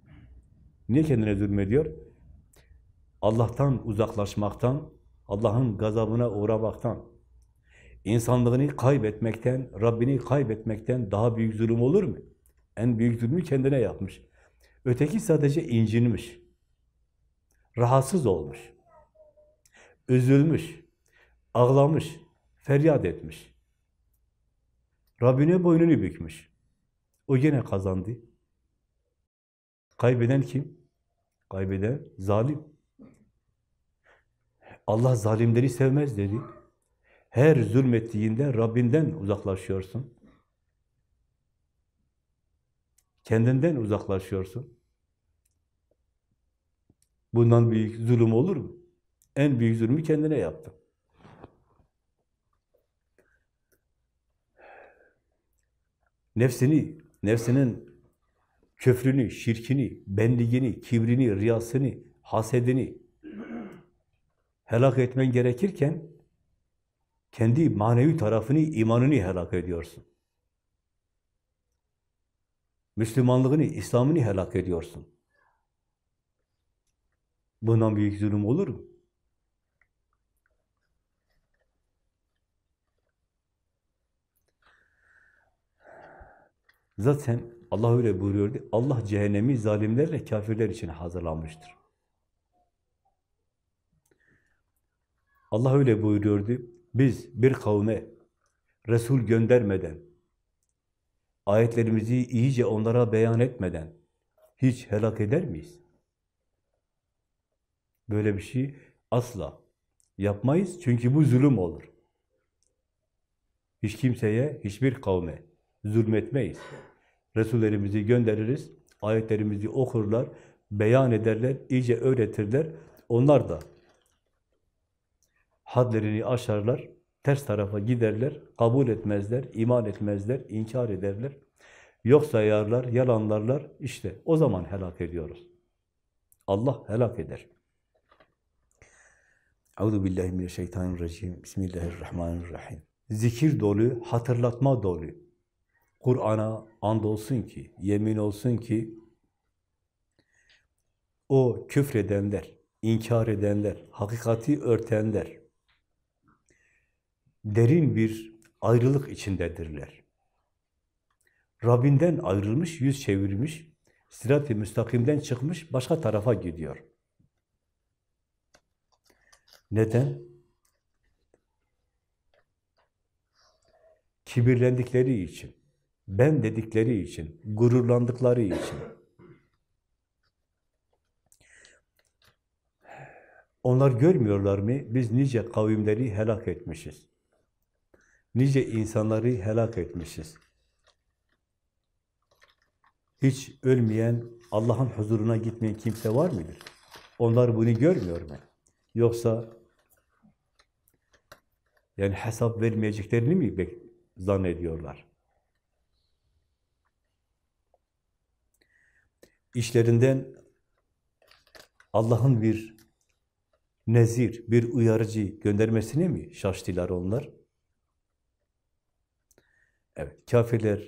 Niye kendine zulmediyor? Allah'tan uzaklaşmaktan, Allah'ın gazabına uğramaktan, insanlığını kaybetmekten, Rabbini kaybetmekten daha büyük zulüm olur mu? En büyük zulmü kendine yapmış. Öteki sadece incinmiş. Rahatsız olmuş. Üzülmüş. Ağlamış. Feryat etmiş. Rabbine boynunu bükmüş. O gene kazandı. Kaybeden kim? Kaybeden zalim. Allah zalimleri sevmez dedi. Her zulmettiğinde Rabbinden uzaklaşıyorsun. Kendinden uzaklaşıyorsun. Bundan büyük zulüm olur mu? En büyük zulmü kendine yaptın. Nefsini, nefsinin köfrünü, şirkini, benliğini, kibrini, riyasını, hasedini helak etmen gerekirken kendi manevi tarafını, imanını helak ediyorsun. Müslümanlığını, İslam'ını helak ediyorsun. Bundan büyük zulüm olur mu? Zaten Allah öyle buyuruyordu. Allah cehennemi zalimlerle kafirler için hazırlanmıştır. Allah öyle buyuruyordu. Biz bir kavme Resul göndermeden, ayetlerimizi iyice onlara beyan etmeden hiç helak eder miyiz? Böyle bir şey asla yapmayız çünkü bu zulüm olur. Hiç kimseye, hiçbir kavme zulmetmeyiz. Resullerimizi göndeririz, ayetlerimizi okurlar, beyan ederler, iyice öğretirler. Onlar da hadlerini aşarlar, ters tarafa giderler, kabul etmezler, iman etmezler, inkar ederler. Yok sayarlar, yalanlarlar. İşte o zaman helak ediyoruz. Allah helak eder. Euzu billahi mineşşeytanirracim. Bismillahirrahmanirrahim. Zikir dolu, hatırlatma dolu. Kur'an'a and olsun ki, yemin olsun ki o küfredenler, inkar edenler, hakikati örtenler derin bir ayrılık içindedirler. Rabbinden ayrılmış, yüz çevirmiş, sirat-i müstakimden çıkmış, başka tarafa gidiyor. Neden? Kibirlendikleri için, ben dedikleri için, gururlandıkları için. Onlar görmüyorlar mı? Biz nice kavimleri helak etmişiz. Nice insanları helak etmişiz. Hiç ölmeyen, Allah'ın huzuruna gitmeyen kimse var mıdır? Onlar bunu görmüyor mu? Yoksa yani hesap vermeyeceklerini mi zannediyorlar? İşlerinden Allah'ın bir nezir, bir uyarıcı göndermesine mi şaştılar onlar? Evet, kafirler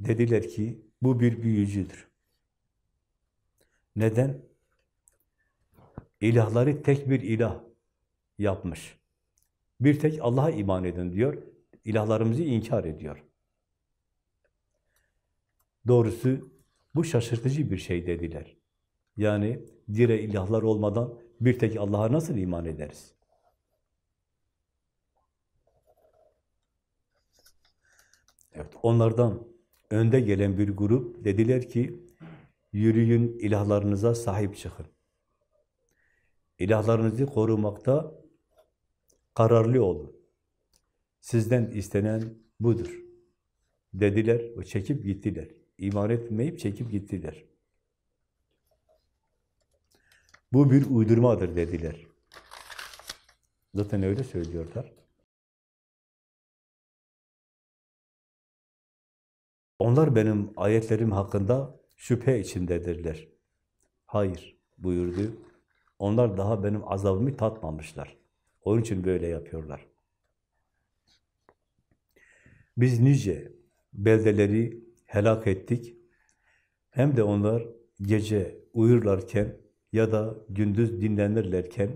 dediler ki bu bir büyücüdür. Neden? İlahları tek bir ilah yapmış. Bir tek Allah'a iman edin diyor. İlahlarımızı inkar ediyor. Doğrusu bu şaşırtıcı bir şey dediler. Yani dire ilahlar olmadan bir tek Allah'a nasıl iman ederiz? Evet, onlardan önde gelen bir grup dediler ki, yürüyün ilahlarınıza sahip çıkın. İlahlarınızı korumakta kararlı olun. Sizden istenen budur. Dediler ve çekip gittiler. İman etmeyip çekip gittiler. Bu bir uydurmadır dediler. Zaten öyle söylüyorlar. Onlar benim ayetlerim hakkında şüphe içindedirler. Hayır buyurdu. Onlar daha benim azabımı tatmamışlar. Onun için böyle yapıyorlar. Biz nice beldeleri helak ettik. Hem de onlar gece uyurlarken ya da gündüz dinlenirlerken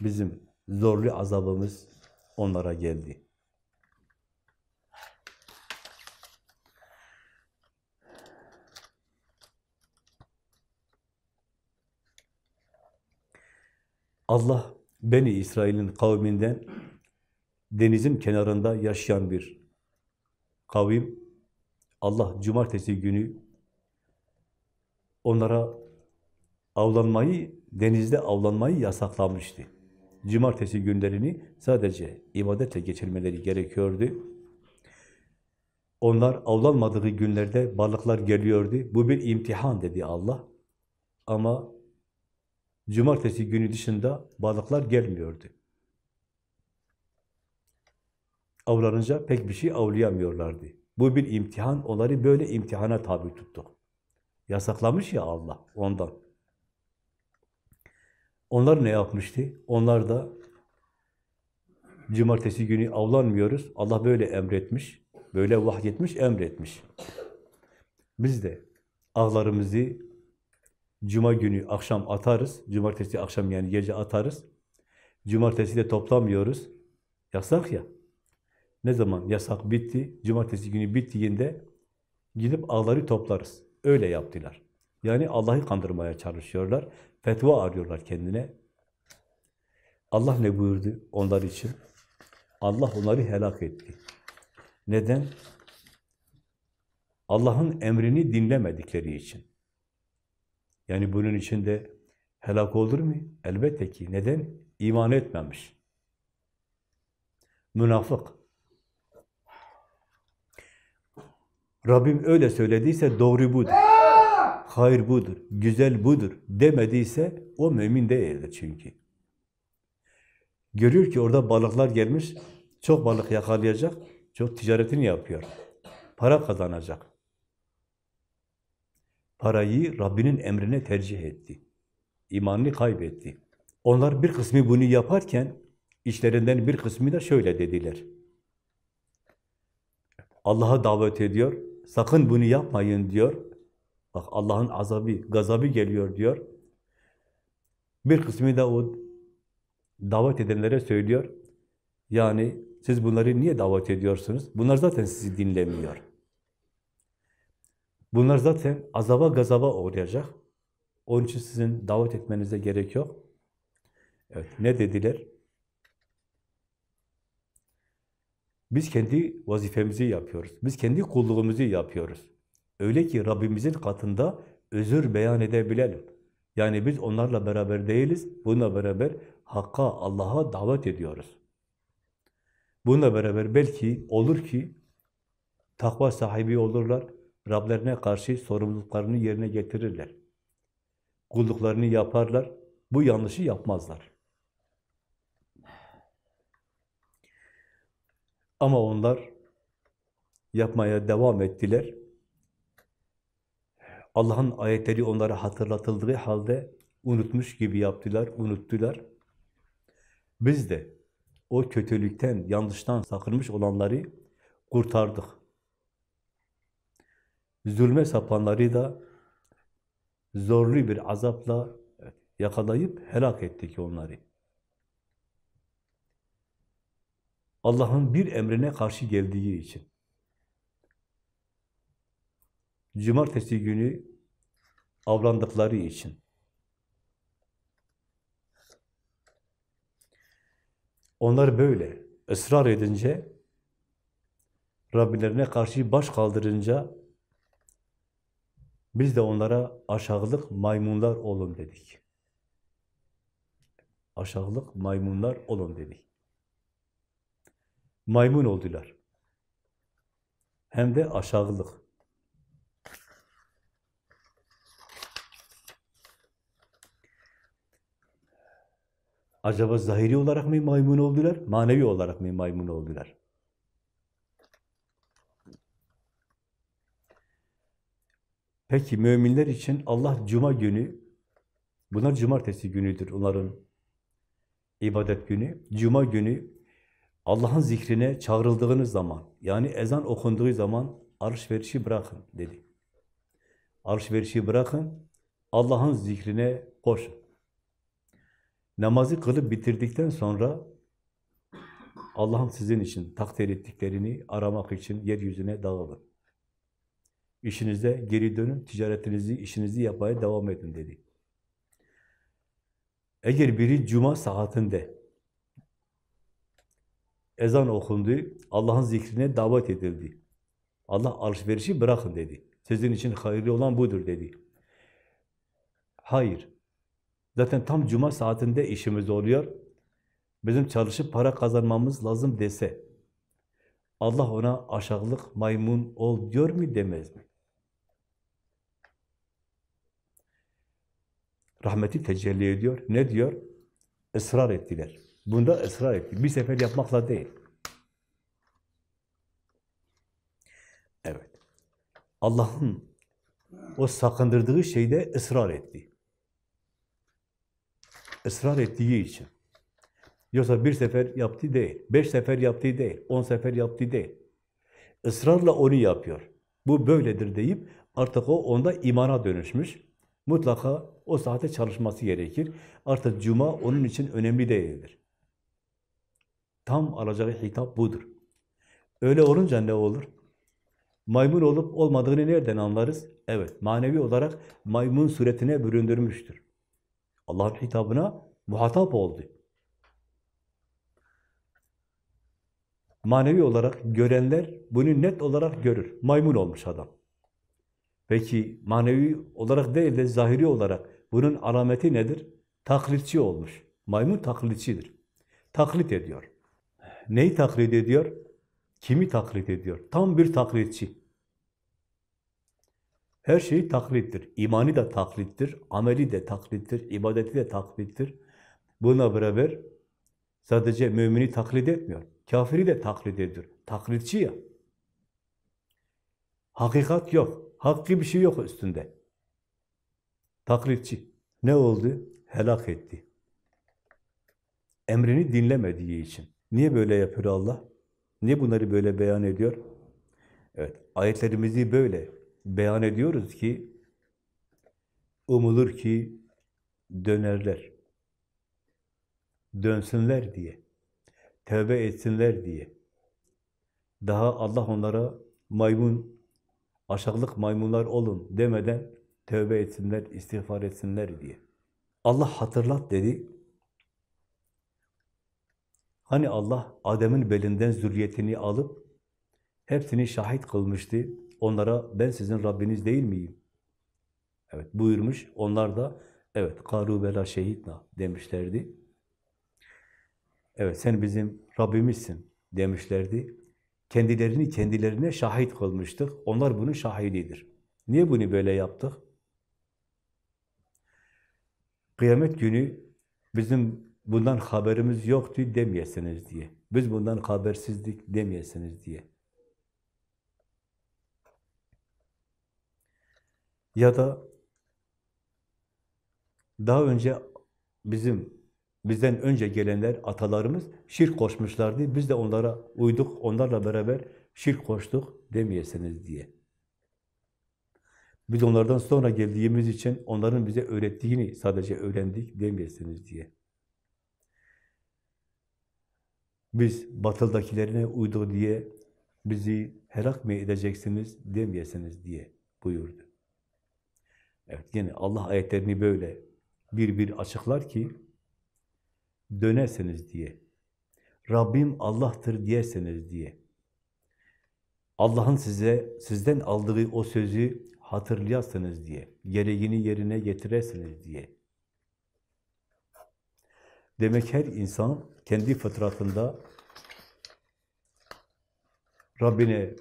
bizim zorlu azabımız onlara geldi. Allah Beni İsrail'in kavminden denizin kenarında yaşayan bir kavim Allah cumartesi günü onlara avlanmayı, denizde avlanmayı yasaklamıştı. cumartesi günlerini sadece ibadetle geçirmeleri gerekiyordu. Onlar avlanmadığı günlerde balıklar geliyordu. Bu bir imtihan dedi Allah. Ama cumartesi günü dışında balıklar gelmiyordu. Avlanınca pek bir şey avlayamıyorlardı. Bu bir imtihan, onları böyle imtihana tabi tuttuk. Yasaklamış ya Allah ondan. Onlar ne yapmıştı? Onlar da cumartesi günü avlanmıyoruz. Allah böyle emretmiş, böyle vahyetmiş, emretmiş. Biz de ağlarımızı cuma günü akşam atarız. Cumartesi akşam yani gece atarız. Cumartesi de toplamıyoruz. Yasak ya. Ne zaman yasak bitti, cumartesi günü bittiğinde gidip ağları toplarız. Öyle yaptılar. Yani Allah'ı kandırmaya çalışıyorlar. Fetva arıyorlar kendine. Allah ne buyurdu onlar için? Allah onları helak etti. Neden? Allah'ın emrini dinlemedikleri için. Yani bunun içinde helak olur mu? Elbette ki. Neden? İman etmemiş. Münafık. Rabbim öyle söylediyse doğru budur. Hayır budur, güzel budur demediyse o mümin değildir çünkü. Görüyor ki orada balıklar gelmiş, çok balık yakalayacak, çok ticaretini yapıyor. Para kazanacak. Parayı Rabbinin emrine tercih etti. İmanını kaybetti. Onlar bir kısmı bunu yaparken, işlerinden bir kısmı da şöyle dediler. Allah'a davet ediyor, sakın bunu yapmayın diyor. Bak Allah'ın azabı, gazabı geliyor diyor. Bir kısmı da o davet edenlere söylüyor. Yani siz bunları niye davet ediyorsunuz? Bunlar zaten sizi dinlemiyor. Bunlar zaten azaba gazaba uğrayacak. Onun için sizin davet etmenize gerek yok. Evet, ne dediler? Biz kendi vazifemizi yapıyoruz. Biz kendi kulluğumuzu yapıyoruz. Öyle ki Rabbimizin katında özür beyan edebilelim. Yani biz onlarla beraber değiliz. Bununla beraber Hakk'a, Allah'a davet ediyoruz. Bununla beraber belki olur ki takva sahibi olurlar. Rablerine karşı sorumluluklarını yerine getirirler. Kulluklarını yaparlar. Bu yanlışı yapmazlar. Ama onlar yapmaya devam ettiler. Allah'ın ayetleri onlara hatırlatıldığı halde unutmuş gibi yaptılar, unuttular. Biz de o kötülükten, yanlıştan sakınmış olanları kurtardık. Zulme sapanları da zorlu bir azapla yakalayıp helak ettik onları. Allah'ın bir emrine karşı geldiği için. Cumartesi günü avlandıkları için. Onlar böyle ısrar edince, Rabbilerine karşı baş kaldırınca, biz de onlara aşağılık maymunlar olun dedik. Aşağılık maymunlar olun dedik. Maymun oldular. Hem de aşağılık. Acaba zahiri olarak mı maymun oldular, manevi olarak mı maymun oldular? Peki müminler için Allah cuma günü, bunlar cumartesi günüdür onların ibadet günü. Cuma günü Allah'ın zikrine çağrıldığınız zaman, yani ezan okunduğu zaman alışverişi bırakın dedi. Alışverişi bırakın, Allah'ın zikrine koşun. Namazı kılıp bitirdikten sonra Allah'ın sizin için takdir ettiklerini aramak için yeryüzüne dağılın. İşinize geri dönün, ticaretinizi, işinizi yapmaya devam edin dedi. Eğer biri cuma saatinde ezan okundu, Allah'ın zikrine davet edildi. Allah alışverişi bırakın dedi. Sizin için hayırlı olan budur dedi. Hayır. Zaten tam cuma saatinde işimiz oluyor. bizim çalışıp para kazanmamız lazım dese, Allah ona aşağılık maymun ol diyor mu demez mi? Rahmeti tecelli ediyor. Ne diyor? Israr ettiler. Bunda ısrar etti. Bir sefer yapmakla değil. Evet. Allah'ın o sakındırdığı şeyde ısrar etti. Israr ettiği için. Yoksa bir sefer yaptı değil, beş sefer yaptı değil, on sefer yaptı değil. Israrla onu yapıyor. Bu böyledir deyip artık o onda imana dönüşmüş. Mutlaka o saate çalışması gerekir. Artık cuma onun için önemli değildir. Tam alacağı hitap budur. Öyle olunca ne olur? Maymun olup olmadığını nereden anlarız? Evet, manevi olarak maymun suretine büründürmüştür. Allah'ın hitabına muhatap oldu. Manevi olarak görenler bunu net olarak görür. Maymun olmuş adam. Peki manevi olarak değil de zahiri olarak bunun alameti nedir? Taklitçi olmuş. Maymun taklitçidir. Taklit ediyor. Neyi taklit ediyor? Kimi taklit ediyor? Tam bir taklitçi. Her şey taklittir. İmani de taklittir, ameli de taklittir, ibadeti de taklittir. Buna beraber sadece mümini taklit etmiyor. Kafiri de taklit ediyor. Taklitçi ya. Hakikat yok. Hakkı bir şey yok üstünde. Taklitçi. Ne oldu? Helak etti. Emrini dinlemediği için. Niye böyle yapıyor Allah? Niye bunları böyle beyan ediyor? Evet, ayetlerimizi böyle beyan ediyoruz ki umulur ki dönerler. Dönsünler diye. Tevbe etsinler diye. Daha Allah onlara maymun, aşağılık maymunlar olun demeden tövbe etsinler, istiğfar etsinler diye. Allah hatırlat dedi. Hani Allah Adem'in belinden zürriyetini alıp hepsini şahit kılmıştı. Onlara ben sizin Rabbiniz değil miyim? Evet buyurmuş. Onlar da evet karu bela şehitna demişlerdi. Evet sen bizim Rabbimizsin demişlerdi. Kendilerini kendilerine şahit kılmıştık. Onlar bunun şahididir. Niye bunu böyle yaptık? Kıyamet günü bizim bundan haberimiz yoktu demeyesiniz diye. Biz bundan habersizlik demeyesiniz diye. Ya da daha önce bizim bizden önce gelenler, atalarımız şirk koşmuşlardı. Biz de onlara uyduk, onlarla beraber şirk koştuk demeyesiniz diye. Biz onlardan sonra geldiğimiz için onların bize öğrettiğini sadece öğrendik demeyesiniz diye. Biz batıldakilerine uydu diye bizi helak mı edeceksiniz demeyesiniz diye buyurdu. Evet yine Allah ayetlerini böyle bir bir açıklar ki dönesiniz diye. Rabbim Allah'tır diyesiniz diye. Allah'ın size sizden aldığı o sözü hatırlayasınız diye. Gereğini yerine getiresiniz diye. Demek her insan kendi fıtratında Rabbine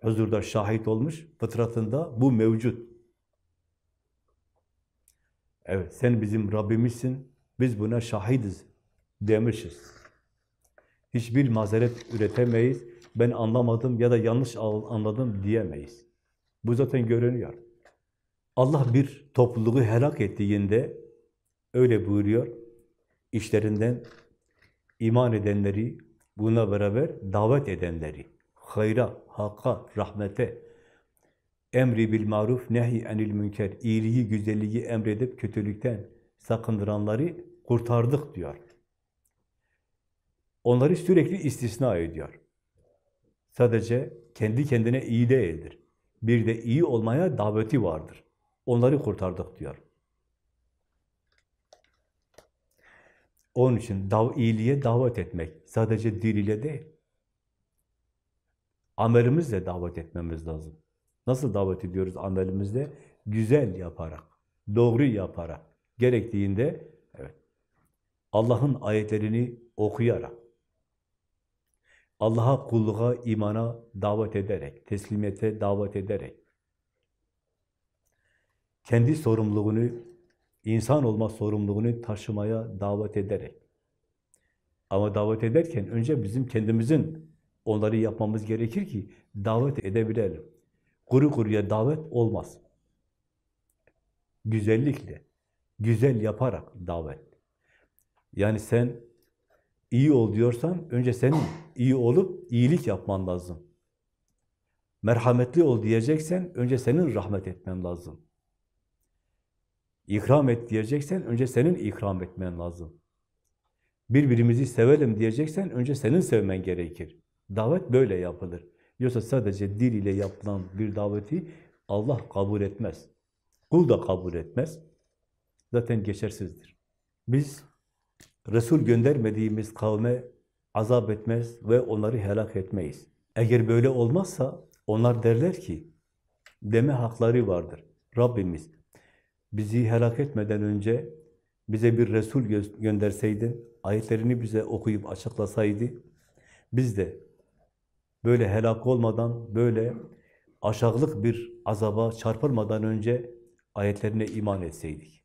huzurda şahit olmuş, fıtratında bu mevcut. Evet, sen bizim Rabbimizsin, biz buna şahidiz demişiz. Hiçbir mazeret üretemeyiz, ben anlamadım ya da yanlış anladım diyemeyiz. Bu zaten görünüyor. Allah bir topluluğu helak ettiğinde öyle buyuruyor, işlerinden iman edenleri, buna beraber davet edenleri, hayra, hakka, rahmete, emri bil maruf, nehi enil münker, iyiliği, güzelliği emredip kötülükten sakındıranları kurtardık diyor. Onları sürekli istisna ediyor. Sadece kendi kendine iyi değildir. Bir de iyi olmaya daveti vardır. Onları kurtardık diyor. Onun için dav iyiliğe davet etmek sadece dil ile değil. Amelimizle davet etmemiz lazım. Nasıl davet ediyoruz amelimizle? Güzel yaparak, doğru yaparak, gerektiğinde evet, Allah'ın ayetlerini okuyarak, Allah'a kulluğa, imana davet ederek, teslimiyete davet ederek, kendi sorumluluğunu, insan olma sorumluluğunu taşımaya davet ederek. Ama davet ederken önce bizim kendimizin onları yapmamız gerekir ki davet edebilelim. Kuru kuruya davet olmaz. Güzellikle, güzel yaparak davet. Yani sen iyi ol diyorsan önce senin iyi olup iyilik yapman lazım. Merhametli ol diyeceksen önce senin rahmet etmen lazım. İkram et diyeceksen önce senin ikram etmen lazım. Birbirimizi sevelim diyeceksen önce senin sevmen gerekir. Davet böyle yapılır. Yoksa sadece dil ile yapılan bir daveti Allah kabul etmez. Kul da kabul etmez. Zaten geçersizdir. Biz Resul göndermediğimiz kavme azap etmez ve onları helak etmeyiz. Eğer böyle olmazsa onlar derler ki deme hakları vardır. Rabbimiz bizi helak etmeden önce bize bir Resul gö gönderseydin, ayetlerini bize okuyup açıklasaydı, biz de böyle helak olmadan, böyle aşağılık bir azaba çarpılmadan önce ayetlerine iman etseydik.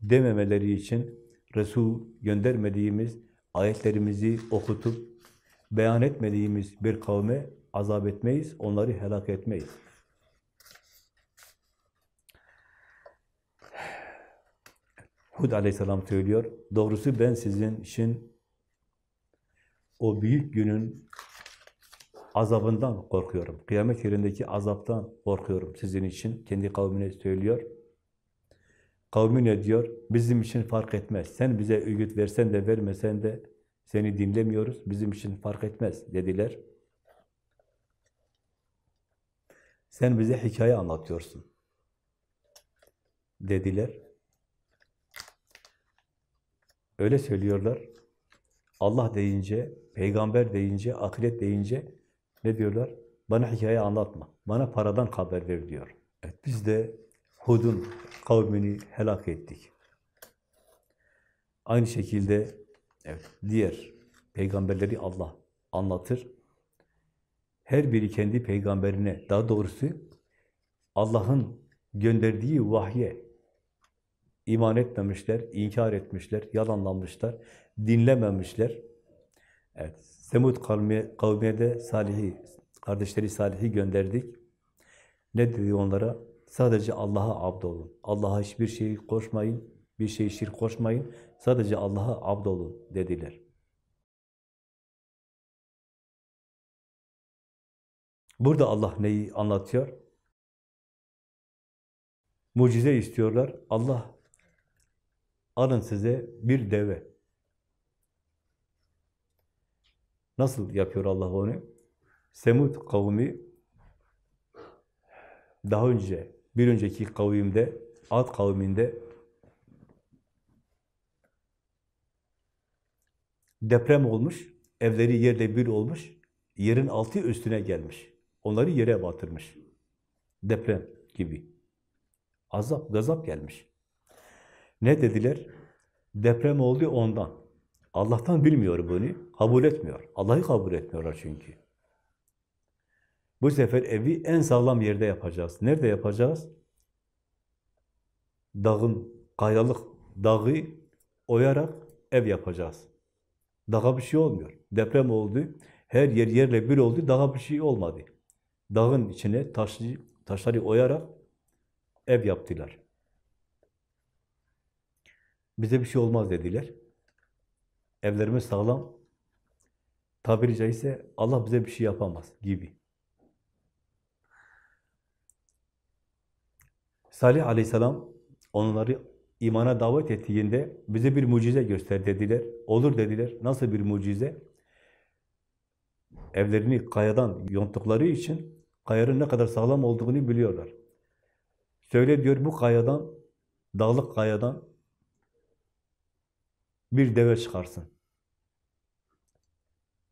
Dememeleri için Resul göndermediğimiz ayetlerimizi okutup beyan etmediğimiz bir kavme azap etmeyiz, onları helak etmeyiz. Hud aleyhisselam söylüyor, doğrusu ben sizin için o büyük günün azabından korkuyorum. Kıyamet yerindeki azaptan korkuyorum sizin için. Kendi kavmine söylüyor. Kavmi ne diyor? Bizim için fark etmez. Sen bize öğüt versen de vermesen de seni dinlemiyoruz. Bizim için fark etmez dediler. Sen bize hikaye anlatıyorsun dediler. Öyle söylüyorlar. Allah deyince, peygamber deyince, ahiret deyince ne diyorlar? Bana hikaye anlatma. Bana paradan haber ver diyor. Evet, biz de Hud'un kavmini helak ettik. Aynı şekilde evet, diğer peygamberleri Allah anlatır. Her biri kendi peygamberine, daha doğrusu Allah'ın gönderdiği vahye iman etmemişler, inkar etmişler, yalanlanmışlar, dinlememişler. Evet, Semud kavmi, de Salih'i, kardeşleri Salih'i gönderdik. Ne dedi onlara? Sadece Allah'a abd olun. Allah'a hiçbir şey koşmayın, bir şey şirk koşmayın. Sadece Allah'a abd olun dediler. Burada Allah neyi anlatıyor? Mucize istiyorlar. Allah alın size bir deve. Nasıl yapıyor Allah onu? Semud kavmi daha önce bir önceki kavimde Ad kavminde deprem olmuş, evleri yerle bir olmuş, yerin altı üstüne gelmiş. Onları yere batırmış. Deprem gibi. Azap, gazap gelmiş. Ne dediler? Deprem oldu ondan. Allah'tan bilmiyor bunu, kabul etmiyor. Allah'ı kabul etmiyorlar çünkü. Bu sefer evi en sağlam yerde yapacağız. Nerede yapacağız? Dağın, kayalık dağı oyarak ev yapacağız. Dağa bir şey olmuyor. Deprem oldu, her yer yerle bir oldu, dağa bir şey olmadı. Dağın içine taşlı, taşları oyarak ev yaptılar. Bize bir şey olmaz dediler. Evlerimiz sağlam. Tabiri caizse Allah bize bir şey yapamaz gibi. Salih aleyhisselam onları imana davet ettiğinde bize bir mucize göster dediler. Olur dediler. Nasıl bir mucize? Evlerini kayadan yonttukları için kayanın ne kadar sağlam olduğunu biliyorlar. Söyle diyor bu kayadan, dağlık kayadan bir deve çıkarsın.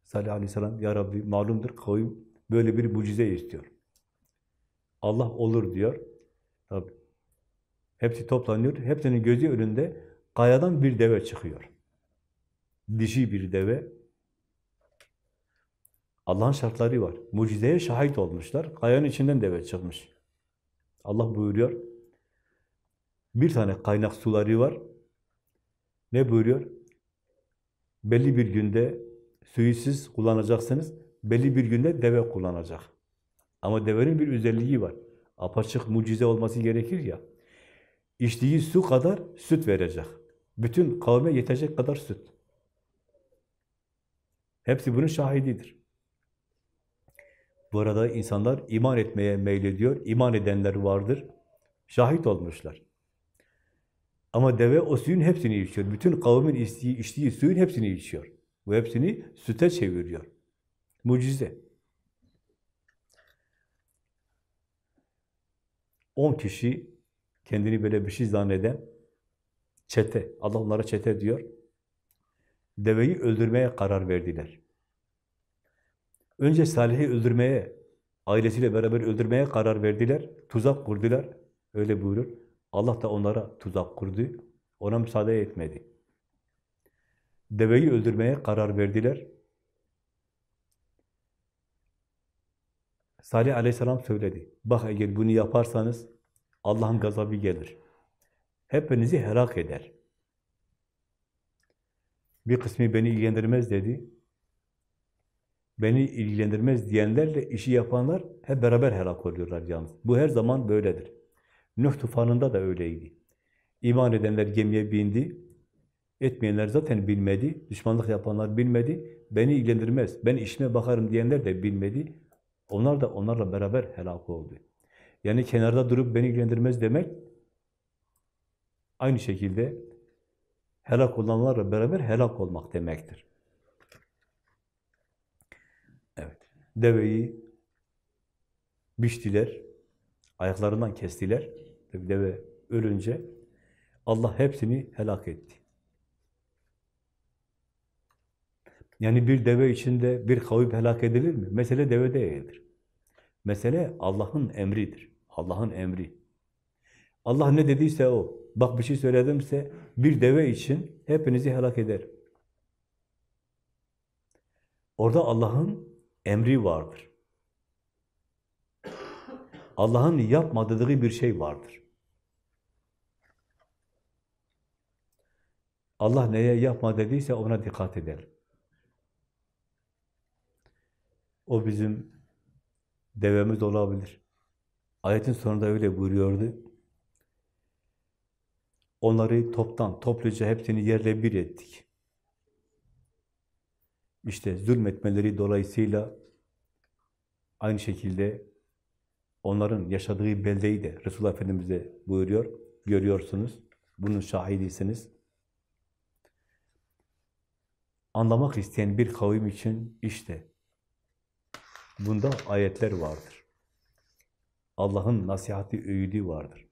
Salih aleyhisselam, Ya Rabbi malumdur kavim böyle bir mucize istiyor. Allah olur diyor. Tabii. Hepsi toplanıyor. Hepsinin gözü önünde kayadan bir deve çıkıyor. dişi bir deve. Allah'ın şartları var. Mucizeye şahit olmuşlar. Kayanın içinden deve çıkmış. Allah buyuruyor. Bir tane kaynak suları var. Ne buyuruyor? Belli bir günde suyu siz kullanacaksınız. Belli bir günde deve kullanacak. Ama devenin bir özelliği var. Apaçık mucize olması gerekir ya. İçtiği su kadar süt verecek. Bütün kavme yetecek kadar süt. Hepsi bunun şahididir. Bu arada insanlar iman etmeye meylediyor. İman edenler vardır. Şahit olmuşlar. Ama deve o suyun hepsini içiyor. Bütün kavmin içtiği, içtiği suyun hepsini içiyor. Bu hepsini süte çeviriyor. Mucize. 10 kişi kendini böyle bir şey zanneden çete, Allah onlara çete diyor. Deveyi öldürmeye karar verdiler. Önce Salih'i öldürmeye, ailesiyle beraber öldürmeye karar verdiler. Tuzak kurdular. Öyle buyurur. Allah da onlara tuzak kurdu. Ona müsaade etmedi. Deveyi öldürmeye karar verdiler. Salih aleyhisselam söyledi. Bak eğer bunu yaparsanız Allah'ın gazabı gelir. Hepinizi helak eder. Bir kısmı beni ilgilendirmez dedi. Beni ilgilendirmez diyenlerle işi yapanlar hep beraber helak oluyorlar yalnız. Bu her zaman böyledir. Nuh tufanında da öyleydi. İman edenler gemiye bindi, etmeyenler zaten bilmedi, düşmanlık yapanlar bilmedi, beni ilgilendirmez, ben işime bakarım diyenler de bilmedi. Onlar da onlarla beraber helak oldu. Yani kenarda durup beni ilgilendirmez demek, aynı şekilde helak olanlarla beraber helak olmak demektir. Evet, deveyi biçtiler, ayaklarından kestiler. Tabii deve ölünce Allah hepsini helak etti. Yani bir deve içinde bir kavim helak edilir mi? Mesele deve değildir. Mesele Allah'ın emridir. Allah'ın emri. Allah ne dediyse o. Bak bir şey söyledimse bir deve için hepinizi helak eder. Orada Allah'ın emri vardır. Allah'ın yapmadığı bir şey vardır. Allah neye yapma dediyse ona dikkat edelim. O bizim devemiz olabilir. Ayetin sonunda öyle buyuruyordu. Onları toptan, topluca hepsini yerle bir ettik. İşte zulmetmeleri dolayısıyla aynı şekilde onların yaşadığı beldeyi de Resulullah Efendimiz'e buyuruyor. Görüyorsunuz. Bunun şahidisiniz. Anlamak isteyen bir kavim için işte bunda ayetler vardır. Allah'ın nasihati, öğüdü vardır.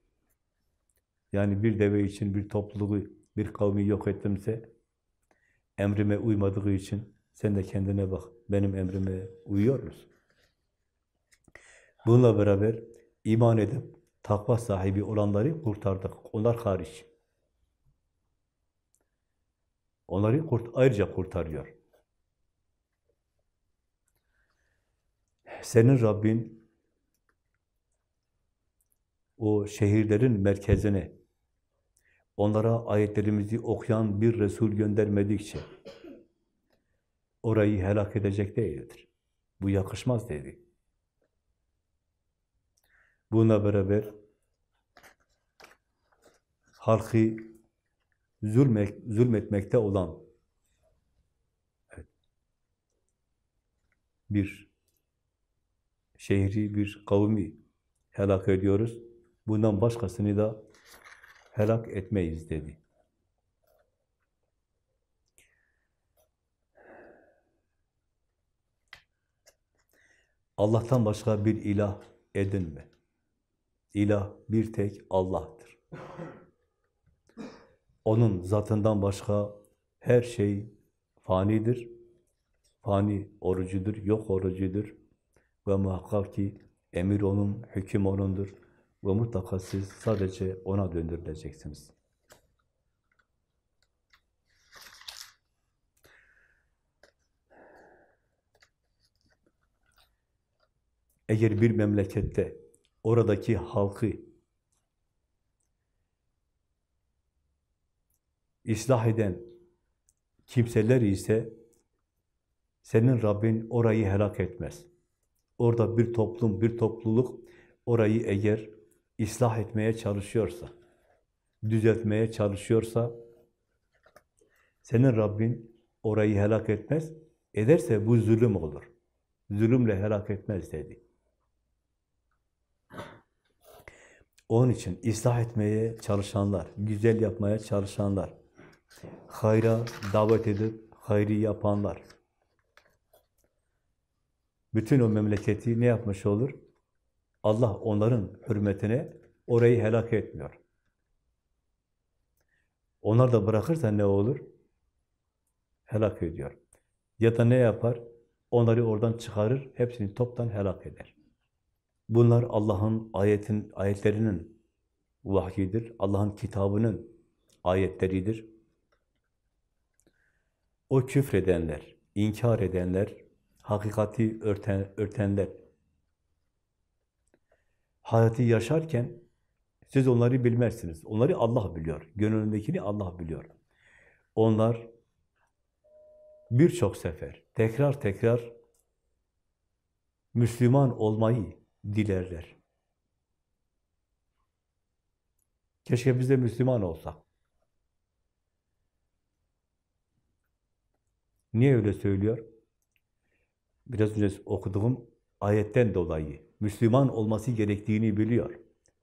Yani bir deve için bir topluluğu, bir kavmi yok ettimse, emrime uymadığı için sen de kendine bak, benim emrime uyuyor musun? Bununla beraber iman edip takva sahibi olanları kurtardık. Onlar hariç. Onları kurt ayrıca kurtarıyor. Senin Rabbin o şehirlerin merkezine onlara ayetlerimizi okuyan bir Resul göndermedikçe orayı helak edecek değildir. Bu yakışmaz dedi. Buna beraber halkı zulmek, zulmetmekte olan bir şehri, bir kavmi helak ediyoruz. Bundan başkasını da helak etmeyiz dedi. Allah'tan başka bir ilah edinme. İlah bir tek Allah'tır. Onun zatından başka her şey fanidir. Fani orucudur, yok orucudur. Ve muhakkak ki emir onun, hüküm onundur. Ve mutlaka siz sadece ona döndürüleceksiniz. Eğer bir memlekette oradaki halkı ıslah eden kimseler ise senin Rabbin orayı helak etmez. Orada bir toplum, bir topluluk orayı eğer ıslah etmeye çalışıyorsa, düzeltmeye çalışıyorsa senin Rabbin orayı helak etmez. Ederse bu zulüm olur. Zulümle helak etmez dedi. Onun için ıslah etmeye çalışanlar, güzel yapmaya çalışanlar, hayra davet edip hayri yapanlar, bütün o memleketi ne yapmış olur? Allah onların hürmetine orayı helak etmiyor. Onlar da bırakırsa ne olur? Helak ediyor. Ya da ne yapar? Onları oradan çıkarır, hepsini toptan helak eder. Bunlar Allah'ın ayetin ayetlerinin vahyidir. Allah'ın kitabının ayetleridir. O küfredenler, inkar edenler, hakikati örten, örtenler, hayatı yaşarken siz onları bilmezsiniz. Onları Allah biliyor. Gönlündekini Allah biliyor. Onlar birçok sefer, tekrar tekrar Müslüman olmayı dilerler. Keşke biz de Müslüman olsak. Niye öyle söylüyor? Biraz önce okuduğum ayetten dolayı Müslüman olması gerektiğini biliyor.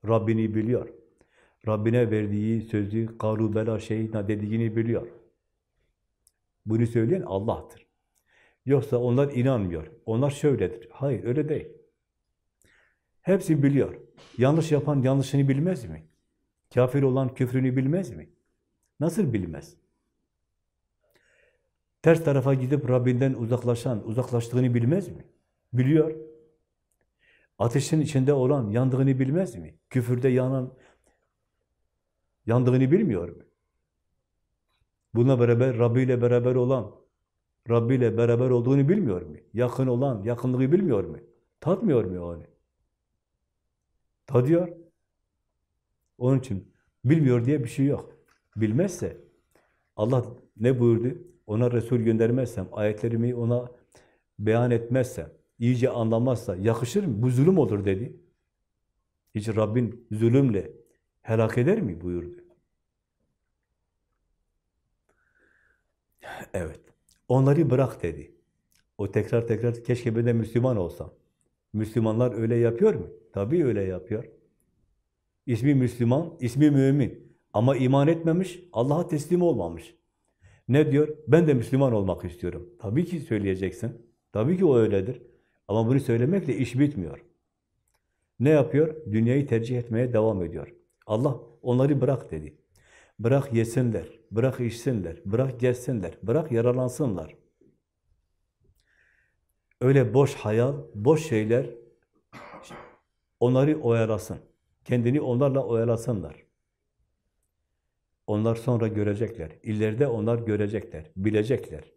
Rabbini biliyor. Rabbine verdiği sözü karu bela şeyhina dediğini biliyor. Bunu söyleyen Allah'tır. Yoksa onlar inanmıyor. Onlar şöyledir. Hayır öyle değil. Hepsi biliyor. Yanlış yapan yanlışını bilmez mi? Kafir olan küfrünü bilmez mi? Nasıl bilmez? Ters tarafa gidip Rabbinden uzaklaşan, uzaklaştığını bilmez mi? Biliyor. Ateşin içinde olan, yandığını bilmez mi? Küfürde yanan, yandığını bilmiyor mu? Buna beraber, Rabbi ile beraber olan, Rabbi ile beraber olduğunu bilmiyor mu? Yakın olan, yakınlığı bilmiyor mu? Tatmıyor mu onu? Tadıyor. Onun için bilmiyor diye bir şey yok. Bilmezse, Allah ne buyurdu? Ona Resul göndermezsem, ayetlerimi ona beyan etmezsem, iyice anlamazsa yakışır mı? Bu zulüm olur dedi. Hiç Rabbin zulümle helak eder mi buyurdu. Evet. Onları bırak dedi. O tekrar tekrar keşke ben de Müslüman olsam. Müslümanlar öyle yapıyor mu? Tabii öyle yapıyor. İsmi Müslüman, ismi mümin. Ama iman etmemiş, Allah'a teslim olmamış. Ne diyor? Ben de Müslüman olmak istiyorum. Tabii ki söyleyeceksin. Tabii ki o öyledir. Ama bunu söylemekle iş bitmiyor. Ne yapıyor? Dünyayı tercih etmeye devam ediyor. Allah onları bırak dedi. Bırak yesinler, bırak içsinler, bırak gezsinler, bırak yaralansınlar. Öyle boş hayal, boş şeyler onları oyalasın. Kendini onlarla oyalasınlar. Onlar sonra görecekler. İleride onlar görecekler, bilecekler.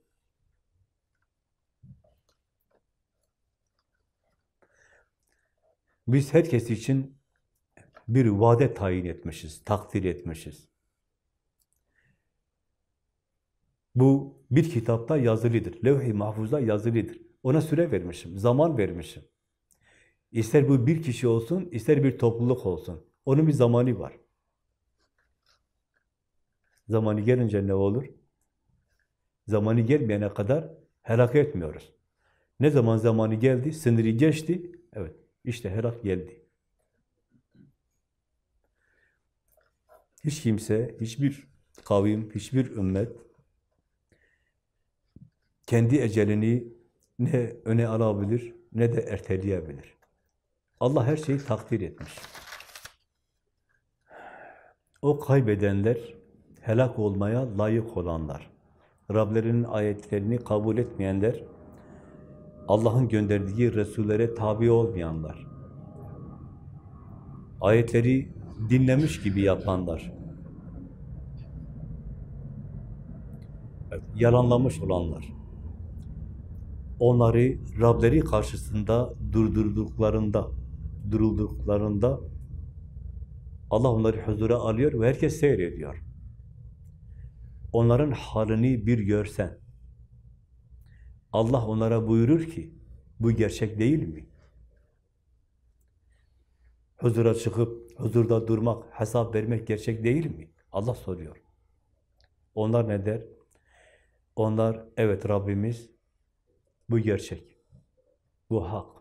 Biz herkes için bir vade tayin etmişiz, takdir etmişiz. Bu bir kitapta yazılıdır. Levh-i mahfuzda yazılıdır. Ona süre vermişim, zaman vermişim. İster bu bir kişi olsun, ister bir topluluk olsun. Onun bir zamanı var. Zamanı gelince ne olur? Zamanı gelmeyene kadar helak etmiyoruz. Ne zaman zamanı geldi, sınırı geçti, evet işte helak geldi. Hiç kimse, hiçbir kavim, hiçbir ümmet kendi ecelini ne öne alabilir, ne de erteleyebilir. Allah her şeyi takdir etmiş. O kaybedenler, helak olmaya layık olanlar, Rablerinin ayetlerini kabul etmeyenler, Allah'ın gönderdiği Resullere tabi olmayanlar, ayetleri dinlemiş gibi yapanlar, yalanlamış olanlar, onları Rableri karşısında durdurduklarında, durulduklarında Allah onları huzura alıyor ve herkes seyrediyor. Onların halini bir görsen, Allah onlara buyurur ki, bu gerçek değil mi? Huzura çıkıp, huzurda durmak, hesap vermek gerçek değil mi? Allah soruyor. Onlar ne der? Onlar, evet Rabbimiz, bu gerçek, bu hak.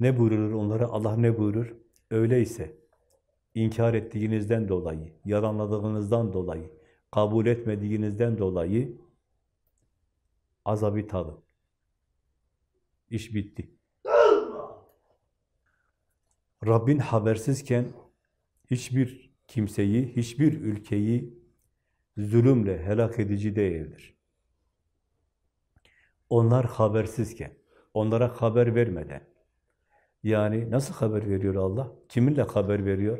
Ne buyurur onlara? Allah ne buyurur? Öyleyse, inkar ettiğinizden dolayı, yalanladığınızdan dolayı, kabul etmediğinizden dolayı azabı tadın. İş bitti. Rabbin habersizken hiçbir kimseyi, hiçbir ülkeyi zulümle helak edici değildir. Onlar habersizken, onlara haber vermeden, yani nasıl haber veriyor Allah? Kiminle haber veriyor?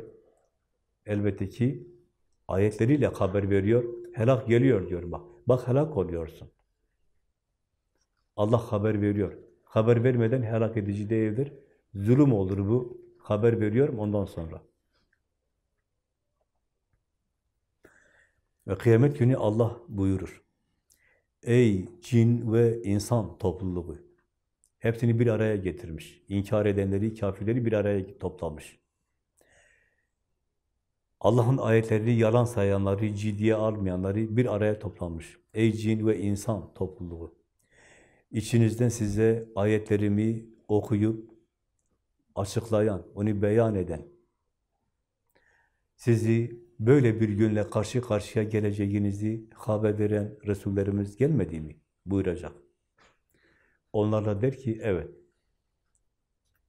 Elbette ki ayetleriyle haber veriyor. Helak geliyor diyor bak. Bak helak oluyorsun. Allah haber veriyor. Haber vermeden helak edici değildir. Zulüm olur bu. Haber veriyorum ondan sonra. Ve kıyamet günü Allah buyurur. Ey cin ve insan topluluğu! Hepsini bir araya getirmiş. İnkar edenleri, kafirleri bir araya toplamış. Allah'ın ayetlerini yalan sayanları, ciddiye almayanları bir araya toplanmış. Ey cin ve insan topluluğu! İçinizden size ayetlerimi okuyup, açıklayan, onu beyan eden, sizi böyle bir günle karşı karşıya geleceğinizi haber veren Resullerimiz gelmedi mi? Buyuracak. Onlarla der ki, evet,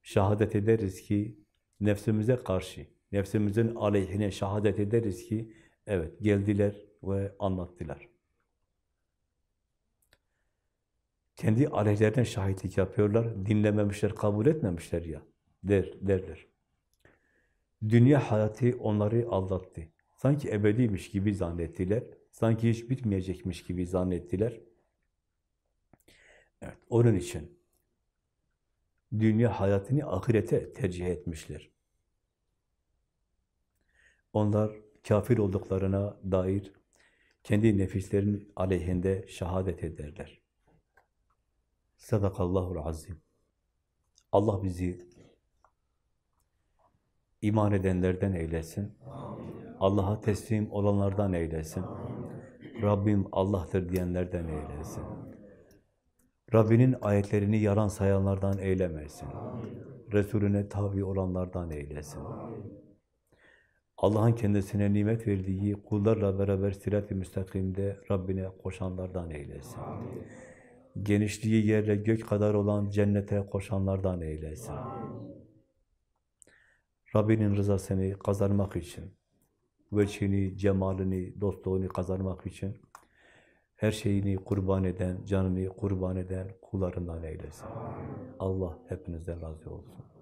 şehadet ederiz ki nefsimize karşı, nefsimizin aleyhine şehadet ederiz ki, evet, geldiler ve anlattılar. Kendi aleyhlerine şahitlik yapıyorlar, dinlememişler, kabul etmemişler ya, der, derler. Dünya hayatı onları aldattı. Sanki ebediymiş gibi zannettiler. Sanki hiç bitmeyecekmiş gibi zannettiler. Evet, onun için dünya hayatını ahirete tercih etmişler. Onlar kafir olduklarına dair kendi nefislerinin aleyhinde şehadet ederler. Sadakallahul azim. Allah bizi iman edenlerden eylesin. Allah'a teslim olanlardan eylesin. Rabbim Allah'tır diyenlerden eylesin. Rabbinin ayetlerini yalan sayanlardan eylemesin. Resulüne tabi olanlardan eylesin. Allah'ın kendisine nimet verdiği kullarla beraber sirat-i müstakimde Rabbine koşanlardan eylesin. Genişliği yerle gök kadar olan cennete koşanlardan eylesin. Rabbinin rızasını kazanmak için, veçhini, cemalini, dostluğunu kazanmak için her şeyini kurban eden, canını kurban eden kullarından eylesin. Allah hepinizden razı olsun.